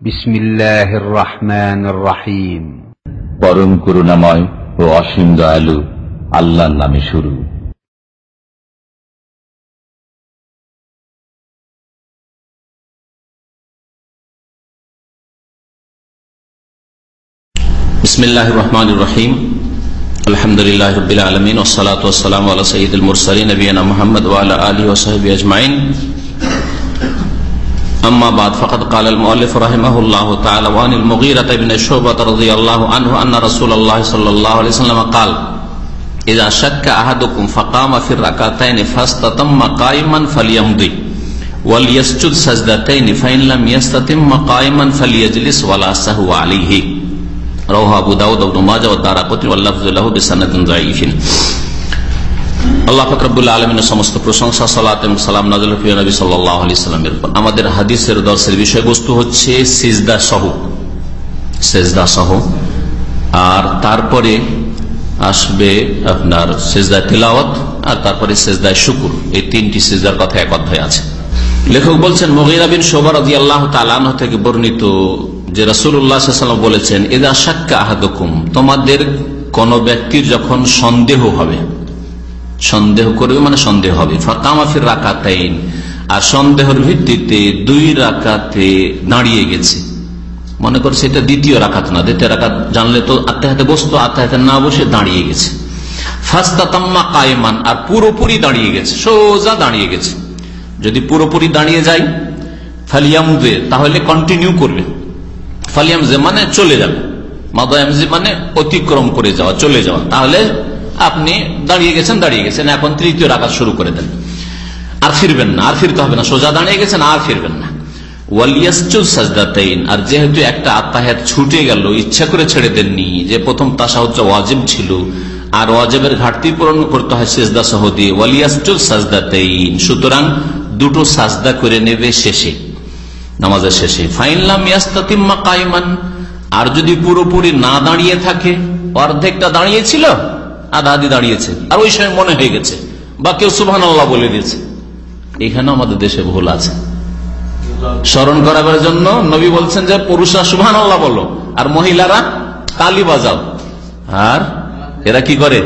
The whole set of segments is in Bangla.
بسم الله الرحمن الرحيم পরম করুণাময় ও অসীম দয়ালু আল্লাহর নামে শুরু بسم الله الرحمن الرحيم الحمد لله رب العالمين والصلاة والسلام على سيد المرسلين نبينا محمد وعلى آله وصحبه أجمعين أما بعد، فقد قال المؤلف رحمه الله تعالى وعن المغيرة بن شعبة رضي الله عنه أن رسول الله صلى الله عليه وسلم قال، إذا شك أحدكم فقام في الركعتين فاستتم قائما فليمضي، وليسجد سجدتين، فإن لم يستتم قائما فليجلس ولا سهو عليه. رواه أبو داود وابن ماجه والدارقطني واللفظ له بسند ضعيف. আল্লাহ ফকরবুল্লা আলমিনের সমস্ত প্রশংসা, সালাত এবং সালাম নাজুল নবী সাল্লাহ সাল্লামের উপর। আমাদের হাদিসের দর্শের বিষয়বস্তু হচ্ছে সিজদা সহ। সেজদা সহ। আর তারপরে আসবে আপনার সেজদা তিলাওয়াত আর তারপরে সেজদায় শুকুর। এই তিনটি সেজদার কথা এক অধ্যায় আছে। লেখক বলছেন মহিরা বিন সোবার আদি আল্লাহ তালাহ থেকে বর্ণিত যে রসুল্লাহাম বলেছেন এদা সাক্কা আহাদকুম তোমাদের কোন ব্যক্তির যখন সন্দেহ হবে সন্দেহ করবে মানে সন্দেহ হবে। ফাঁকামাফির রাকাতাইন। আর সন্দেহের ভিত্তিতে দুই রাকাতে দাঁড়িয়ে গেছে। মনে করছে এটা দ্বিতীয় রাখাত না, দ্বিতীয় রাখাত জানলে তো আত্মে হাতে বসতো আত্মে হাতে না বসে দাঁড়িয়ে গেছে। আর পুরোপুরি দাঁড়িয়ে গেছে, সোজা দাঁড়িয়ে গেছে। যদি পুরোপুরি দাঁড়িয়ে যায় ফালিয়ামজে তাহলে কন্টিনিউ করবে। ফালিয়ামজে মানে চলে যাবে। মাদায়ামজে মানে অতিক্রম করে যাওয়া, চলে যাওয়া। তাহলে আপনি দাঁড়িয়ে গেছেন দাঁড়িয়ে গেছেন। এখন তৃতীয় রাখাত শুরু করে দেন। আর ফিরবেন না, আর ফিরতে হবে না, সোজা দাঁড়িয়ে গেছেন, আর ফিরবেন না। আর যেহেতু একটা আত্মাহাত ছুটে গেল, ইচ্ছা করে ছেড়ে দেননি, যে প্রথম তাসা হচ্ছে ওয়াজিব ছিল, আর ওয়াজেবের ঘাটতি পূরণ করতে হয় সেজদা সহ দিয়ে ওয়ালিয়াসুল সাজদাতেইন। সুতরাং দুটো সাজদা করে নেবে শেষে, নামাজের শেষে। ফাইনলাম ইয়াস্তাতিম্মা কাইমান আর যদি পুরোপুরি না দাঁড়িয়ে থাকে, অর্ধেকটা দাঁড়িয়েছিল আধা আধি দাঁড়িয়েছে। আর ওই সময় মনে হয়ে গেছে বা কেউ সুবহান আল্লাহ বলে দিয়েছে। এখানে আমাদের দেশে ভুল আছে। স্মরণ করাবার জন্য নবী বলছেন যে, পুরুষরা সুবহান আল্লাহ বলো, আর মহিলারা তালি বাজাও। আর এরা কি করে?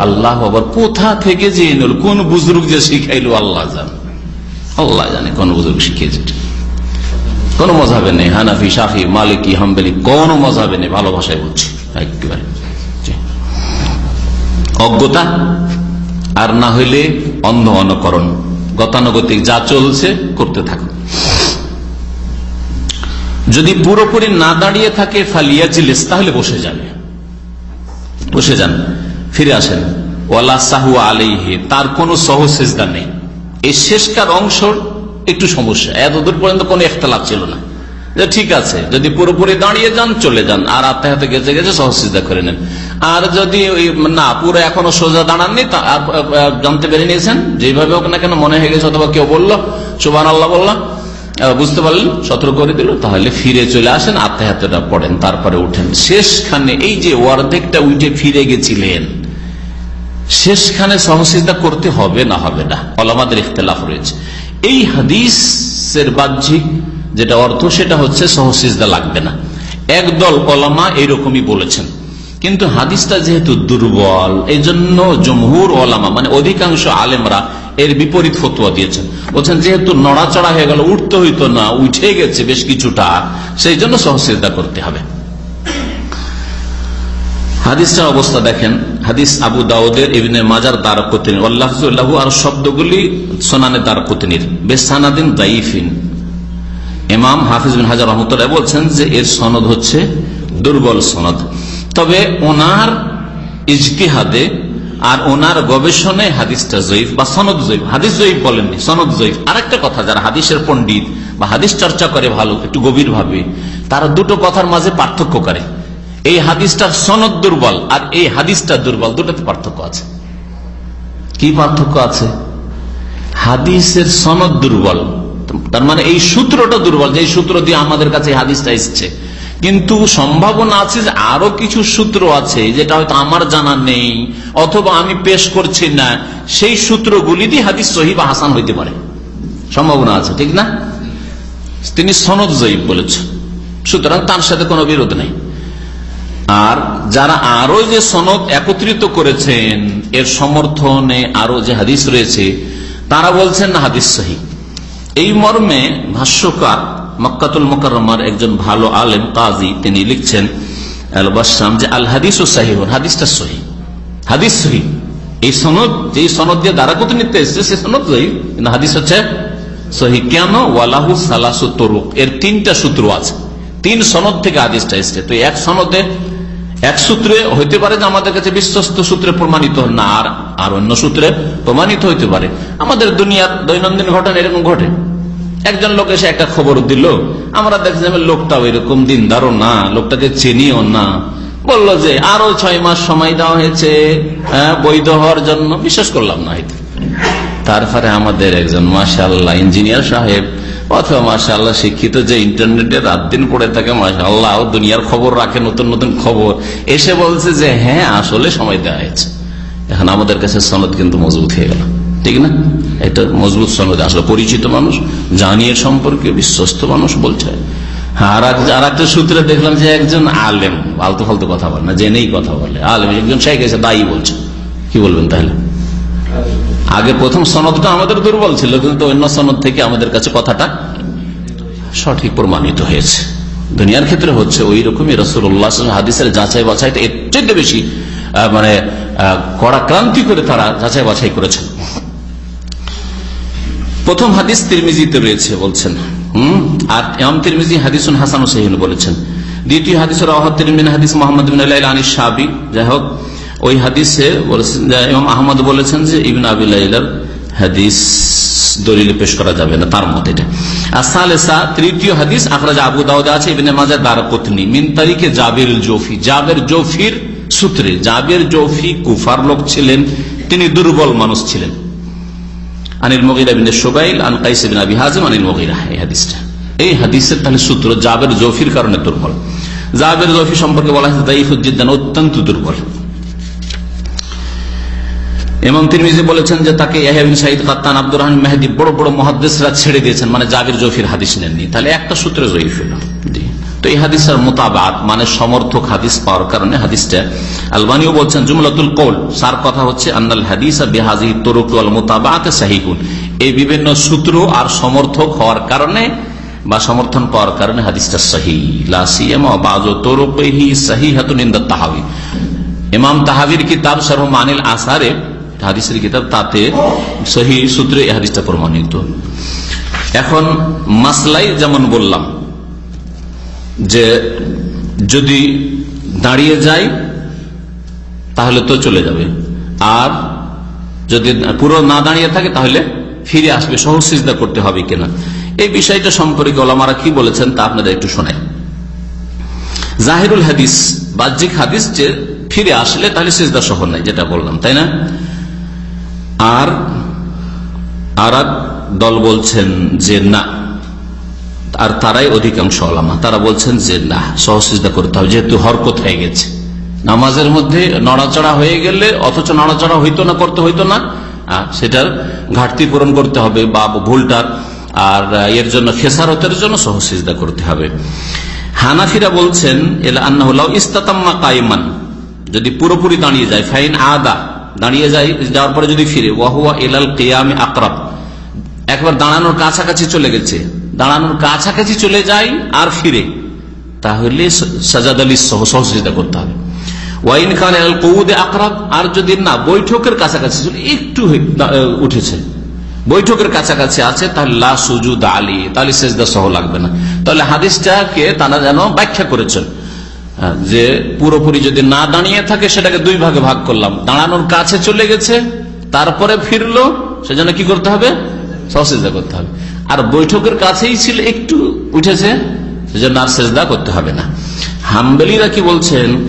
আল্লাহ আবার কোথা থেকে যে এনল, কোন বুজরুগ যে শিখাইল আল্লাহ জান। আল্লাহ জানে কোন বুজুর্গ শিখিয়েছে। কোন মজাবে নেই, হানাফি, শাফি, মালিকি, হাম্বেলি, কোন মজাবে নেই ভালো ভাষায় বলছি। একেবারে। অজ্ঞতা, আর না হইলে অন্ধ অনুকরণ। গতানুগতিক যা চলছে, করতে থাকুন যদি পুরোপুরি না দাঁড়িয়ে থাকে ফালিয়া জিলিস তাহলে বসে যাবে বসে যান। ফিরে আসেন। ওয়ালা সাহু আলাইহে, তার কোন সহসেজদা নেই। এই শেষকার অংশ একটু সমস্যা। এতদূর পর্যন্ত কোন একতলাপ ছিল না। ঠিক আছে, যদি পুরোপুরি দাঁড়িয়ে যান, চলে যান, আর আত্মা গেছে গেছে সহসিদ্ধা করে নেন। আর যদি না, পুরো এখনও সোজা দাঁড়াননি জানতে পেরে নিয়েছেন? যেভাবে হোক না কেন মনে হয়ে গেছে, অথবা কেউ বলল সুবান আল্লাহ বললাম বুঝতে পারলেন, সতর্ক করে দিল, তাহলে ফিরে চলে আসেন আত্মা হাতেটা পড়েন, তারপরে উঠেন। শেষখানে এই যে অর্ধেকটা উঠে ফিরে গেছিলেন, শেষখানে সহসিদ্ধা করতে হবে না হবে না অলমাদের ইখতলাফ রয়েছে। এই হাদিসের বাহ্যিক যেটা অর্থ, সেটা হচ্ছে সহসিজদা লাগবে না। একদল কলামা এইরকমই বলেছেন। কিন্তু হাদিসটা যেহেতু দুর্বল এই জন্য জমহুর ওলামা মানে অধিকাংশ আলেমরা এর বিপরীত ফতুয়া দিয়েছেন। বলছেন, যেহেতু নড়াচড়া হয়ে গেল, উঠতে হইতো না, উঠে গেছে বেশ কিছুটা, সেই জন্য সহসিজদা করতে হবে। হাদিসটার অবস্থা দেখেন, হাদিস আবু দাউদের, ইবিনে মাজার দ্বার কুতিন আল্লাহ আর শব্দগুলি সোনানে দ্বার কুতিনির বেসানাদিন দাইফিন। ইমাম হাফিজ বিন হাজার রহমতুল্লাহ বলছেন যে এর সনদ হচ্ছে দুর্বল সনদ। তবে ওনার ইজতিহাদে আর ওনার গবেষণায় হাদিসটা জয়ীফ বা সনদ জয়ীফ। হাদিস জয়ীফ বলেননি, সনদ জয়ীফ। আর একটা কথা, যারা হাদিসের পণ্ডিত বা হাদিস চর্চা করে ভালো, একটু গভীর ভাবে তারা দুটো কথার মাঝে পার্থক্য করে। এই হাদিসটার সনদ দুর্বল আর এই হাদিসটা দুর্বল, দুটাতে পার্থক্য আছে। কি পার্থক্য আছে? হাদিসের সনদ দুর্বল। তার মানে এই সূত্রটা দুর্বল যে সূত্র দিয়ে আমাদের কাছে হাদিসটা এসছে। কিন্তু সম্ভাবনা আছে যে আরও কিছু সূত্র আছে, যেটা হয়তো আমার জানা নেই, অথবা আমি পেশ করছি না, সেই সূত্রগুলি দিয়ে হাদিস সহি বা হাসান হইতে পারে। সম্ভাবনা আছে, ঠিক না? তিনি সনদ জয়ীব বলেছেন। সুতরাং তার সাথে কোনো বিরোধ নেই। আর যারা আরও যে সনদ একত্রিত করেছেন, এর সমর্থনে আরও যে হাদিস রয়েছে, তারা বলছেন না হাদিস সহি এই মর্মে ভাষ্যকার মক্কাতুল মোকার একজন ভালো আলেম কাজী, তিনি লিখছেন, আল যে আল হাদিস ও সাহিহ হাদিসটা সহি। হাদিস সহি। এই সনদ যে সনদ দিয়ে দ্বারা কত নিতে এসছে, সে সনদ সহি, কিন্তু হাদিস হচ্ছে সহি। কেন? ওয়ালাহু সালাসু তরুক। এর তিনটা সূত্র আছে। তিন সনদ থেকে হাদিসটা এসছে। তো এক সনদে, এক সূত্রে হইতে পারে যে আমাদের কাছে বিশ্বস্ত সূত্রে প্রমাণিত না, আর আর অন্য সূত্রে প্রমাণিত হইতে পারে। আমাদের দুনিয়ার দৈনন্দিন ঘটনা এরকম ঘটে। একজন লোক এসে একটা খবর দিল আমরা দেখছিলাম লোকটাও এরকম দিনদারও না লোকটাকে চিনিও না। বলল যে আরও ছয় মাস সময় দেওয়া হয়েছে হ্যাঁ, বৈধ হওয়ার জন্য বিশ্বাস করলাম না হয়তো। তারপরে আমাদের একজন মাসাল্লাহ ইঞ্জিনিয়ার সাহেব অথবা মাসাল্লাহ শিক্ষিত যে ইন্টারনেটে রাত দিন পড়ে থাকে মাসাল্লাহ দুনিয়ার খবর রাখে নতুন নতুন খবর। এসে বলছে যে হ্যাঁ আসলে সময় দেওয়া হয়েছে। এখন আমাদের কাছে সনদ কিন্তু মজবুত হয়ে গেল। ঠিক না? এটা মজবুত সনদ আসলে। পরিচিত মানুষ জানিয়ে সম্পর্কে বিশ্বস্ত মানুষ বলছে। হ্যাঁ, আর এক- আর একটা সূত্রে দেখলাম যে একজন আলেম আলতু ফালতু কথা বলে না জেনেই কথা বলে। আলেম একজন শেখ এসে দায়ী বলছে। কি বলবেন তাহলে? আগে প্রথম সনদটা আমাদের দুর্বল ছিল কিন্তু অন্য সনদ থেকে আমাদের কাছে কথাটা সঠিক প্রমাণিত হয়েছে। দুনিয়ার ক্ষেত্রে হচ্ছে ওই রকমই রসুল্লাহ হাদিসের যাচাই বাছাইটা এর চাইতে বেশি মানে আহ, কড়া ক্রান্তি করে তারা যাচাই বাছাই করেছেন। প্রথম হাদিস তিরমিজিতে রয়েছে, বলছেন, হম? আর এম তিরমিজি হাদিসুন হাসান সহিন বলেছেন। দ্বিতীয় হাদিসের আহ তিরমিন হাদিস মোহাম্মদ বিন সাবি যাই হোক, ওই হাদিসে ইমাম আহমদ বলেছেন যে ইবিন আবিলাইলার হাদিস দলিল পেশ করা যাবে না, তার তৃতীয় হাদিস আবু মাজার মিন তারিখে সূত্রে কুফার লোক ছিলেন, তিনি দুর্বল মানুষ ছিলেন। আনিল মগিরা বিন আন আবি আনিল মগিরা এই হাদিসটা। এই হাদিসের তাহলে সূত্র জাবের জফির কারণে দুর্বল। জাবের জফি সম্পর্কে বলা হয়েছে অত্যন্ত দুর্বল। এমন যে তাকে সাইদ কাত্তান আব্দুর রহমান মেহেদি বড় বড় মহাদ্দেশরা ছেড়ে দিয়েছেন মানে জাবির জফির হাদিস নেননি। তাহলে একটা সূত্রে জয়ীফ হল। জি। তো এই হাদিসের মোতাবাত মানে সমর্থক হাদিস পাওয়ার কারণে হাদিসটা আলবানিও বলছেন, জুমলাতুল কৌল সার কথা হচ্ছে, আন্নাল হাদিস বেহাজি তরুক মোতাবাত সাহিকুন এই বিভিন্ন সূত্র আর সমর্থক হওয়ার কারণে বা সমর্থন পাওয়ার কারণে হাদিসটা সহি। তাহাবি। ইমাম তাহাবির কিতাব সরহ মানিল আসারে, হাদিসের কিতাব, তাতে সহি সূত্রে হাদিসটা প্রমাণিত। এখন মাসলাই যেমন বললাম যে যদি দাঁড়িয়ে যায়, তাহলে তো চলে যাবে। আর যদি পুরো না দাঁড়িয়ে থাকে, তাহলে ফিরে আসবে সহজ সিজদা করতে হবে কিনা। এই বিষয়টা সম্পর্কে ওলামারা কি বলেছেন, তা আপনাদের একটু শোনাই। জাহিরুল হাদিস, বাহ্যিক হাদিস যে ফিরে আসলে, তাহলে সিজদা সহ নাই, যেটা বললাম, তাই না? আর আর দল বলছেন যে না আর তারাই অধিকাংশ আলামা তারা বলছেন যে, না, সহসিজদা করতে হবে, যেহেতু হরকত হয়ে গেছে। নামাজের মধ্যে নড়াচড়া হয়ে গেলে, অথচ নড়াচড়া হইতো না, করতে হইতো না সেটার ঘাটতি পূরণ করতে হবে, বা ভুলটার আর, এর জন্য খেসারতের জন্য সহসিজদা করতে হবে। হানাফিরা বলছেন, এলা আন্না ইস্তাতাম্মা কাইমান যদি পুরোপুরি দাঁড়িয়ে যায়, ফাইন আদা, দাঁড়িয়ে যায়, যাওয়ার পরে যদি ফিরে ওয়াহুয়া এলাল কেয়ামে আকরাব। একবার দাঁড়ানোর কাছাকাছি চলে গেছে। দাঁড়ানোর কাছাকাছি চলে যায় আর ফিরে। তাহলে সাজাদ আলী সহ সহযোগিতা করতে হবে। ওয়াইন খান এল কৌদে আকরাব, আর যদি না, বৈঠকের কাছাকাছি চলে একটু উঠেছে। বৈঠকের কাছাকাছি আছে, তাহলে লা সুজুদ আলী, তাহলে সেজদা সহ লাগবে না। তাহলে হাদিসটাকে তারা যেন ব্যাখ্যা করেছেন যে পুরোপুরি যদি না দাঁড়িয়ে থাকে, সেটাকে দুই ভাগে ভাগ করলাম। দাঁড়ানোর কাছে চলে গেছে, তারপরে ফিরলো, সেজন্য কি করতে হবে? সহসেজদা করতে হবে। আর বৈঠকের কাছেই ছিল একটু উঠেছে, সেজন্য আর সেজদা করতে হবে না। হাম্বেলিরা কি বলছেন?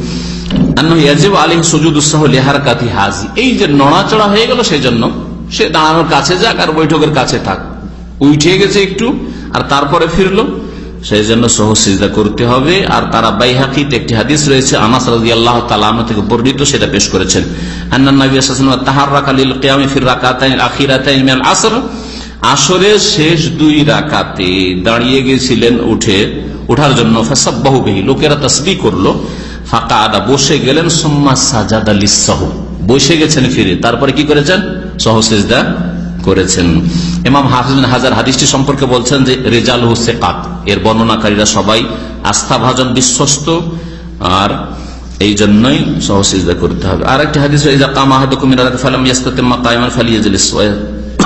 তারপরে ফিরলো। সেই জন্য সহ সিজদা করতে হবে। আর তারা বাইহাকিতে একটি হাদিস রয়েছে আল্লাহ তালাম থেকে বর্ণিত, সেটা পেশ করেছেন। সাল্লাল্লাহু তাহার রাকালিল কিয়ামি ফির রাকাতাইন আখিরাতাইন আসর। আসরের শেষ দুই রাকাতে দাঁড়িয়ে গেছিলেন উঠে। ওঠার জন্য ফেসাব বহুবেহী লোকেরা তসবি করল। ফাঁকা আদা বসে গেলেন, সোম্মা সাজাদ আলী সাহ বসে গেছেন ফিরে। তারপরে কি করেছেন? সহসেজদা করেছেন। এমাম হাফিজ হাজার হাদিসটি সম্পর্কে বলছেন যে রেজাল হুসেকাত এর বর্ণনাকারীরা সবাই আস্থাভাজন বিশ্বস্ত। আর এই জন্যই সহসিজদা করতে হবে। আর একটি হাদিস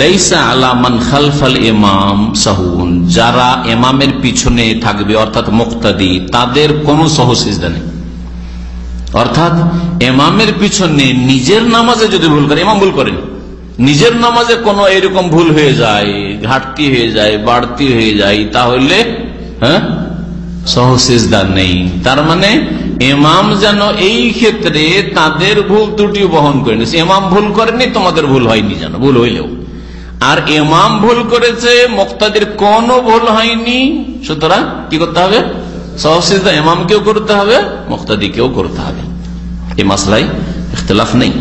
লাইসা আলা মান খালফাল ইমাম সাহুন, যারা ইমামের পিছনে থাকবে, অর্থাৎ মুক্তাদি, তাদের কোনো সহসিজদা নেই। অর্থাৎ এমামের পিছনে নিজের নামাজে যদি ভুল করে এমাম ভুল করেন, নিজের নামাজে কোনো এরকম ভুল হয়ে যায়, ঘাটতি হয়ে যায়, বাড়তি হয়ে যায়, তাহলে হ্যাঁ সহসেজদার নেই। তার মানে এমাম যেন এই ক্ষেত্রে তাদের ভুল ত্রুটি বহন করে নিয়েছে। এমাম ভুল করেনি, তোমাদের ভুল হয়নি যেন, ভুল হইলেও। আর এমাম ভুল করেছে, মোক্তাদের কোনো ভুল হয়নি। সুতরাং কি করতে হবে? সহসিজদা এমামকেও করতে হবে, মোক্তাদিকেও করতে হবে। এই মাসলাই ইখতলাফ নেই।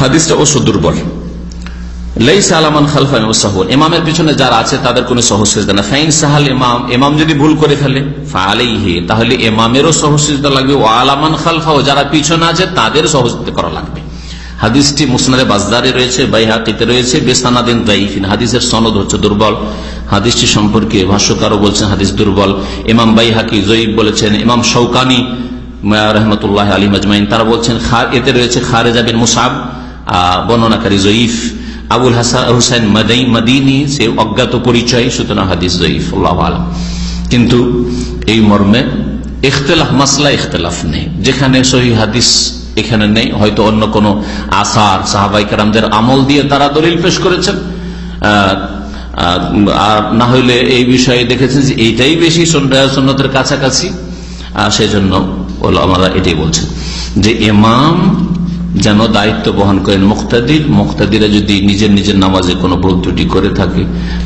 হাদিসটা অবশ্য দুর্বল। ইমামের পিছনে যারা আছে, তাদের ফাইন সাহাল যদি ভুল করে তাহলে ইমামেরও সহসিজদা লাগবে। ও আলামান খালফাও যারা পিছনে আছে, তাদের সহসিদ্ধ করা লাগবে। হাদিসটি মুসনারে বাজদারে রয়েছে, বাইহাকিতে রয়েছে, বেসানাদিন দাইফিন হাদিসের সনদ হচ্ছে দুর্বল। হাদিসটি সম্পর্কে ভাষ্যকারও বলছেন হাদিস দুর্বল। ইমাম বাইহাকি জয়ীব বলেছেন, ইমাম শৌকানি রহমতুল্লাহ আলী মজমাইন, তারা বলছেন এতে রয়েছে খারেজা বিন মুসাব বর্ণনাকারী জয়ীফ। আবুল হাসান হুসাইন মদিনী, সে অজ্ঞাত পরিচয়, সুতরাং হাদিস জয়ীফ, আল্লাহ আলম। কিন্তু এই মর্মে ইখতলাফ, মাসলা ইখতলাফ নেই। যেখানে সহি হাদিস এখানে নেই। হয়তো অন্য কোন আসার সাহাবাইকার আমল দিয়ে তারা দলিল পেশ করেছেন। আর না হইলে এই বিষয়ে দেখেছেন যে এইটাই বেশি সন্ন্যতের কাছাকাছি। সেই জন্য আমরা এটাই বলছেন যে ইমাম যেন দায়িত্ব বহন করেন মুক্তাদির। মুক্তাদিরা যদি নিজের নিজের নামাজে কোনো ভুল ত্রুটি করে থাকে,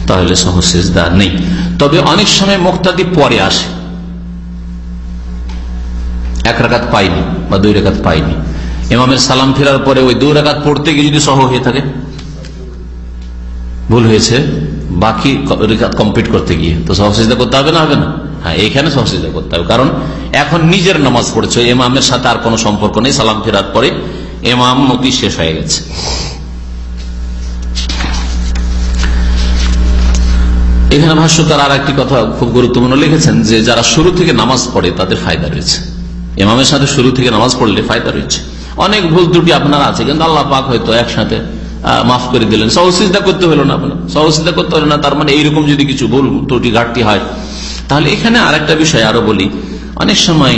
তাহলে সহসেজদা নেই। তবে অনেক সময় মুক্তাদি পরে আসে। এক রাকাত পাইনি বা দুই রেখাত পাইনি। ইমামের সালাম ফেরার পরে ওই দুই রাকাত পড়তে গিয়ে যদি সহ হয়ে থাকে, ভুল হয়েছে, বাকি রেখাত কমপ্লিট করতে গিয়ে। তো সহসিজা করতে হবে না হবে না? হ্যাঁ এখানে সহসিজা করতে হবে। কারণ এখন নিজের নামাজ পড়ছে ইমামের সাথে আর কোনো সম্পর্ক নেই। সালাম ফেরার পরে এমাম মতি শেষ হয়ে গেছে। এখানে ভাষ্যকার আর একটি কথা খুব গুরুত্বপূর্ণ লিখেছেন যে, যারা শুরু থেকে নামাজ পড়ে, তাদের ফায়দা রয়েছে। এমামের সাথে শুরু থেকে নামাজ পড়লে ফায়দা রয়েছে। অনেক ভুল ত্রুটি আপনার আছে, কিন্তু আল্লাহ পাক হয়তো একসাথে মাফ করে দিলেন। সহসিদ্ধা করতে হলো না আপনার। সহসিদ্ধা করতে হলো না, তার মানে এইরকম যদি কিছু ভুল ত্রুটি ঘাটতি হয়, তাহলে এখানে আর একটা বিষয় আরও বলি। অনেক সময়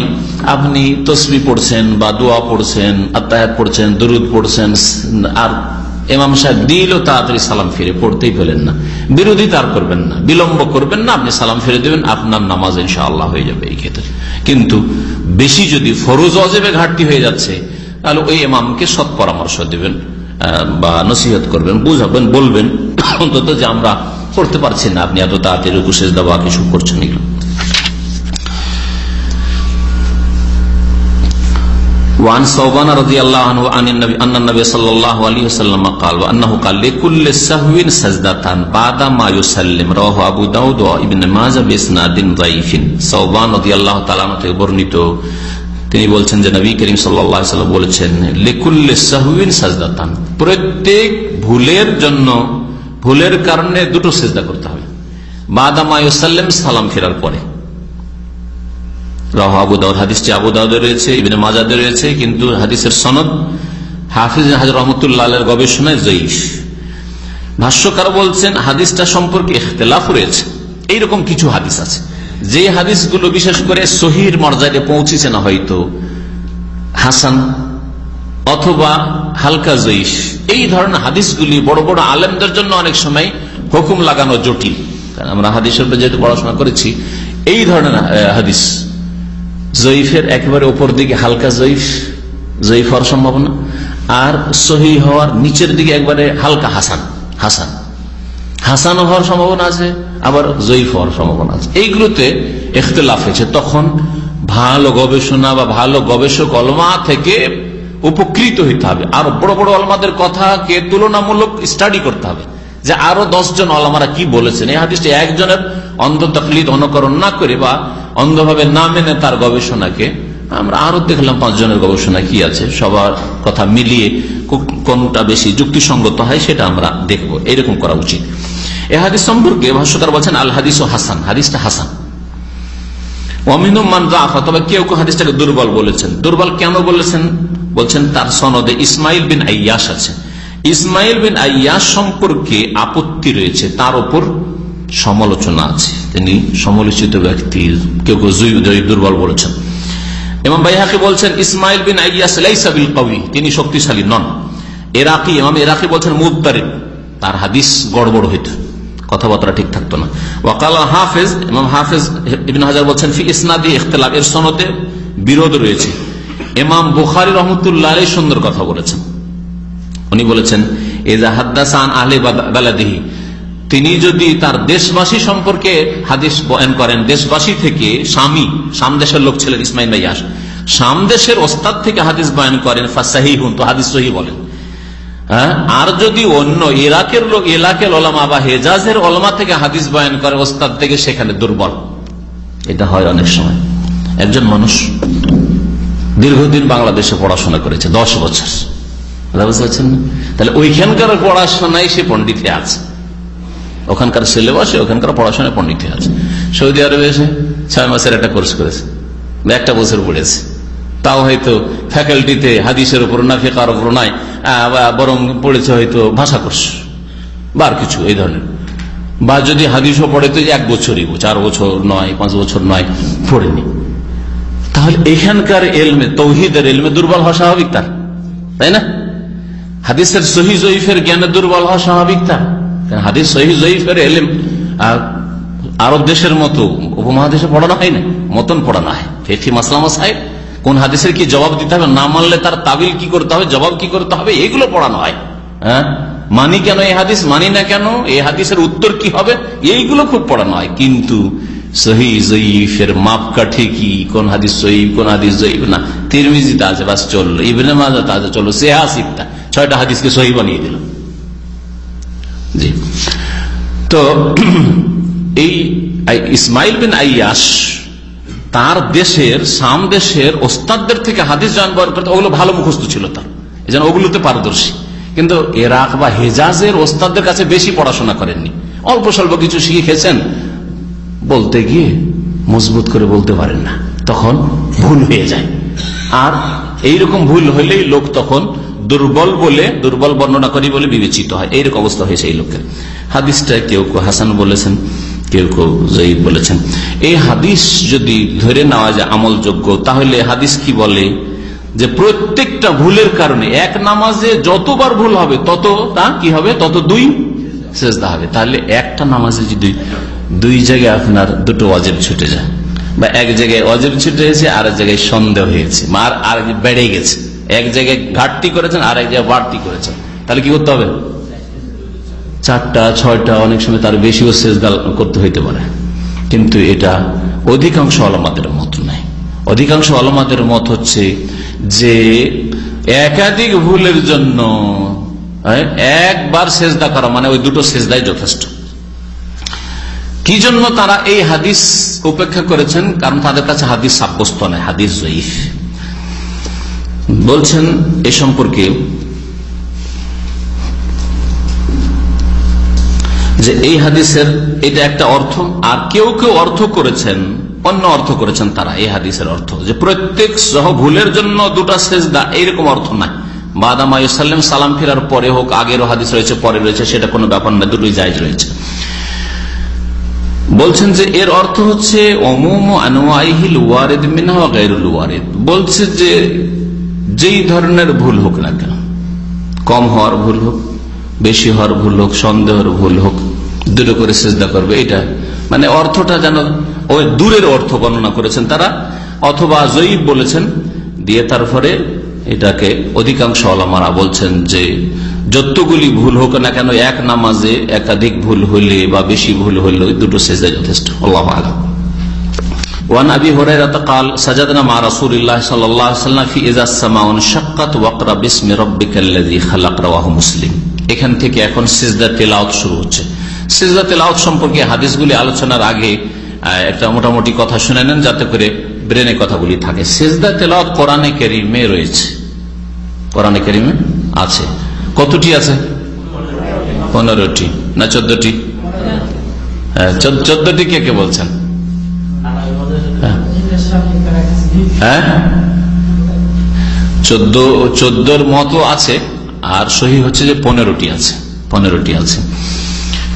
আপনি তসবি পড়ছেন বা দোয়া পড়ছেন, আত্মায়াত পড়ছেন, দরুদ পড়ছেন, আর এমাম সাহেব দিল তাড়াতাড়ি সালাম ফিরে, পড়তেই পেলেন না। বিরোধী তার করবেন না, বিলম্ব করবেন না, আপনি সালাম ফিরে দেবেন, আপনার নামাজ ইনশাআল্লাহ হয়ে যাবে এই ক্ষেত্রে। কিন্তু বেশি যদি ফরোজ অজেবে ঘাটতি হয়ে যাচ্ছে, তাহলে ওই এমামকে সৎ পরামর্শ দেবেন বা নসিহত করবেন, বুঝাবেন, বলবেন, অন্তত যে আমরা করতে পারছি না, আপনি এত তাড়াতাড়ি কুশেষ দেওয়া কিছু করছেন এগুলো। وعن صوبان رضي الله عنه عن النبي أن النبي صلى الله عليه وسلم قال وأنه قال لكل سهو سجدتان بعد ما يسلم رواه أبو داود وابن ماجه بإسناد ضعيف صوبان رضي الله تعالى عنه বর্ণিত তিনি বলছেন যে নবী করিম সাল্লাম বলেছেন লেকুল্লে সাহুইন সাজদাতান প্রত্যেক ভুলের জন্য ভুলের কারণে দুটো সেজদা করতে হবে বাদামায়ুসাল্লাম সালাম ফেরার পরে রাহ আবু দাউদ, হাদিসটি আবু দাউদে রয়েছে, ইবিনে মাজাদে রয়েছে, কিন্তু হাদিসের সনদ হাফিজ হাজর রহমতুল্লাহ গবেষণায় জয়ীফ ভাষ্যকার বলছেন, হাদিসটা সম্পর্কে ইখতলাফ রয়েছে। এইরকম কিছু হাদিস আছে। যে হাদিসগুলো বিশেষ করে সহির মর্যাদায় পৌঁছেছে না হয়তো, হাসান অথবা হালকা জয়ীফ এই ধরনের হাদিসগুলি বড় বড় আলেমদের জন্য অনেক সময় হুকুম লাগানো জটিল। আমরা হাদিসের উপর যেহেতু পড়াশোনা করেছি, এই ধরনের হাদিস জয়ীফের একেবারে ওপর দিকে হালকা জয়ীফ জয়ীফ হওয়ার সম্ভাবনা। আর সহি হওয়ার নিচের দিকে একবারে হালকা হাসান হাসান। হাসান হওয়ার সম্ভাবনা আছে, আবার জয়ীফ হওয়ার সম্ভাবনা আছে। এইগুলোতে এখতলাফ হয়েছে। তখন ভালো গবেষণা বা ভালো গবেষক অলমা থেকে উপকৃত হইতে হবে। আর বড় বড় অলমাদের কথাকে তুলনামূলক স্টাডি করতে হবে। যে আরও জন আলমারা কি বলেছেন? এই হাদিসটি একজনের অন্ধ তকলিদ অনুকরণ না করে বা অন্ধভাবে না মেনে তার গবেষণাকে, আমরা আরও দেখলাম পাঁচজনের গবেষণা কি আছে, সবার কথা মিলিয়ে কোনটা বেশি যুক্তিসঙ্গত হয় সেটা আমরা দেখব। এরকম করা উচিত। এ হাদিস সম্পর্কে ভাষ্যকার বলছেন, আল হাদিস ও হাসান, হাদিসটা হাসান। দুর্বল বলেছেন। দুর্বল কেন বলেছেন? বলছেন, তার সনদে ইসমাইল বিন আইয়াস আছে। ইসমাইল বিন আইয়াস সম্পর্কে আপত্তি রয়েছে, তার উপর সমালোচনা আছে। তিনি সমালোচিত ব্যক্তি, কেউ কেউ দুর্বল বলেছেন। এবং বাইহাকে বলছেন, ইসমাইল বিন আইয়াস লাইসাবিল কবি তিনি শক্তিশালী নন। এরাকি এমাম এরাকি বলছেন মুদারিব তার হাদিস গড়বড় হইত। কথাবার্তা ঠিক থাকতো না। ওয়াকাল হাফেজ, ইমাম হাফেজ ইবিন হাজার বলছেন, ফি ইসনাদি ইখতলাফ, এর সনদে বিরোধ রয়েছে। ইমাম বুখারি রহমতুল্লাহ সুন্দর কথা বলেছেন। উনি বলেছেন, এজা হাদ্দাসান আহলে বালাদিহি। তিনি যদি তার দেশবাসী সম্পর্কে হাদিস বয়ান করেন, দেশবাসী থেকে স্বামী সামদেশের লোক ছিলেন ইসমাইল ভাইয়াস সামদেশের ওস্তাদ থেকে হাদিস বয়ান করেন ফাসাহি হুন তো হাদিস সহি বলেন। হ্যাঁ? আর যদি অন্য ইরাকের লোক এলাকের ওলামা বা হেজাজের ওলামা থেকে হাদিস বয়ান করে, ওস্তাদ থেকে সেখানে দুর্বল। এটা হয় অনেক সময়। একজন মানুষ দীর্ঘদিন বাংলাদেশে পড়াশোনা করেছে, দশ বছর। পারছেন তাহলে ওইখানকার পড়াশোনায় সে পন্ডিতে আছে। ওখানকার সিলেবাসে ওখানকার পড়াশোনায় পন্ডিতে আছে। সৌদি আরবে এসে ছয় মাসের একটা কোর্স করেছে। একটা বছর পড়েছে। তাও হয়তো ফ্যাকাল্টিতে হাদিসের উপর না, ফেকার উপর নাই বরং পড়েছে হয়তো ভাষা কোর্স। বা কিছু, এই ধরনের। বা যদি হাদিসও পড়ে, তো এক বছরই, চার বছর নয়, পাঁচ বছর নয়, পড়েনি। তাহলে এখানকার এলমে, তৌহিদের এলমে দুর্বল হওয়া স্বাভাবিক তার, তাই না? হাদিসের সহি জয়ীফের জ্ঞানে দুর্বল হওয়া স্বাভাবিক তার হাদিস সহি জয়ীফের এলেম আরব দেশের মতো উপমহাদেশে পড়ানো হয় না, মতন পড়ানো হয়। সাহেব, কোন হাদিসের কি জবাব দিতে হবে? না মানলে তার তাবিল কি করতে হবে, জবাব কি করতে হবে? এগুলো পড়ানো হয়। হ্যাঁ? মানি কেন এই হাদিস, মানি না কেন? এই হাদিসের উত্তর কি হবে? এইগুলো খুব পড়ানো হয়। কিন্তু সহি জয়ীফের মাপকাঠি কি? কোন হাদিস সহিব কোন হাদিস জয়ীফ? না তিরমিজিতে আছে বাস চলল, ইবনে মাজাতে আছে চলল সে হাসিবটা ছয়টা হাদিসকে সহি বানিয়ে দিল। জি। তো, এই ইসমাইল বিন আইয়াস তার দেশের, সাম দেশের ওস্তাদদের থেকে হাদিস জানবার করতে ওগুলো ভালো মুখস্থ ছিল তার। এই ওগুলোতে পারদর্শী। কিন্তু এরাক বা হেজাজের ওস্তাদদের কাছে বেশি পড়াশোনা করেননি। অল্প স্বল্প কিছু শিখেছেন। বলতে গিয়ে মজবুত করে বলতে পারেন না। তখন ভুল হয়ে যায়। আর এইরকম ভুল হইলেই লোক তখন দুর্বল বলে, দুর্বল বর্ণনা করি বলে বিবেচিত হয়। এইরকম অবস্থা হয়েছে এই লোকের। হাদিসটা কেউ কেউ হাসান বলেছেন, কেউ কেউ জয়ীদ বলেছেন। এই হাদিস যদি ধরে নেওয়া যায় আমলযোগ্য, তাহলে হাদিস কি বলে? যে প্রত্যেকটা ভুলের কারণে এক নামাজে যতবার ভুল হবে, তত তা কি হবে? তত দুই সেজদা হবে। তাহলে একটা নামাজে যদি দুই জায়গায় আপনার দুটো অজেব ছুটে যায়, বা এক জায়গায় অজেব ছুটে গেছে আর এক জায়গায় সন্দেহ হয়েছে আর আর বেড়ে গেছে। এক জায়গায় ঘাটতি করেছেন আর এক জায়গায় বাড়তি করেছেন। তাহলে কি করতে হবে? চারটা, ছয়টা, অনেক সময় তার বেশিও সেজদাল করতে হইতে পারে। কিন্তু এটা অধিকাংশ আলমাদের মত নাই। অধিকাংশ আলমাদের মত হচ্ছে যে একাধিক ভুলের জন্য একবার সেজদা করা মানে ওই দুটো সেজদাই যথেষ্ট। কি জন্য তারা এই হাদিস উপেক্ষা করেছেন? কারণ তাদের কাছে হাদিস সাব্যস্ত নয়, হাদিস জয়ীফ। বলছেন এ সম্পর্কে যে এই হাদিসের এটা একটা অর্থ, আর কেউ কেউ অর্থ করেছেন, অন্য অর্থ করেছেন তারা এই হাদিসের অর্থ। যে প্রত্যেক সহ ভুলের জন্য দুটা সেজদা এইরকম অর্থ নাই। বাদামাইসাল্লাম সালাম ফেরার পরে হোক আগেরও হাদিস রয়েছে, পরে রয়েছে, সেটা কোনো ব্যাপার না, দুটোই জায়জ রয়েছে। বলছেন যে এর অর্থ হচ্ছে অমুম আনুয়াইহিল ওয়ারেদ মিনা গাইরুল ওয়ারেদ। বলছে যে যেই ধরনের ভুল হোক না কেন, কম হওয়ার ভুল হোক, বেশি হওয়ার ভুল হোক, সন্দেহের ভুল হোক, দুটো করে চেষ্টা করবে, এটা মানে অর্থটা যেন ওই দূরের অর্থ বর্ণনা করেছেন তারা, অথবা জয়ীব বলেছেন, দিয়ে তারপরে এটাকে অধিকাংশ আলামারা বলছেন যে যতগুলি ভুল হোক না কেন, এক নামাজে একাধিক ভুল হইলে বা বেশি ভুল হইলে দুটো সেজদা যথেষ্ট। আল্লাহ আলম। وعن ابي هريره قال سجدنا مع رسول الله صلى الله عليه وسلم في اذا السماء انشقت واقرا باسم ربك الذي خلق رواه مسلم এখান থেকে এখন সিজদা তেলাওয়াত শুরু হচ্ছে সিজদা তেলাওয়াত সম্পর্কে হাদিসগুলি আলোচনার আগে আহ, একটা মোটামুটি কথা শুনে নেন যাতে করে ব্রেনে কথাগুলি থাকে সিজদা তেলাওয়াত কোরআনে কেরিমে রয়েছে কোরআনে কেরিমে আছে কতটি আছে পনেরোটি না চোদ্দটি হ্যাঁ চোদ্দ- চোদ্দটি কে কে বলছেন হ্যাঁ? চোদ্দ, চোদ্দোর মতো আছে, আর সহি হচ্ছে যে পনেরোটি আছে পনেরোটি আছে।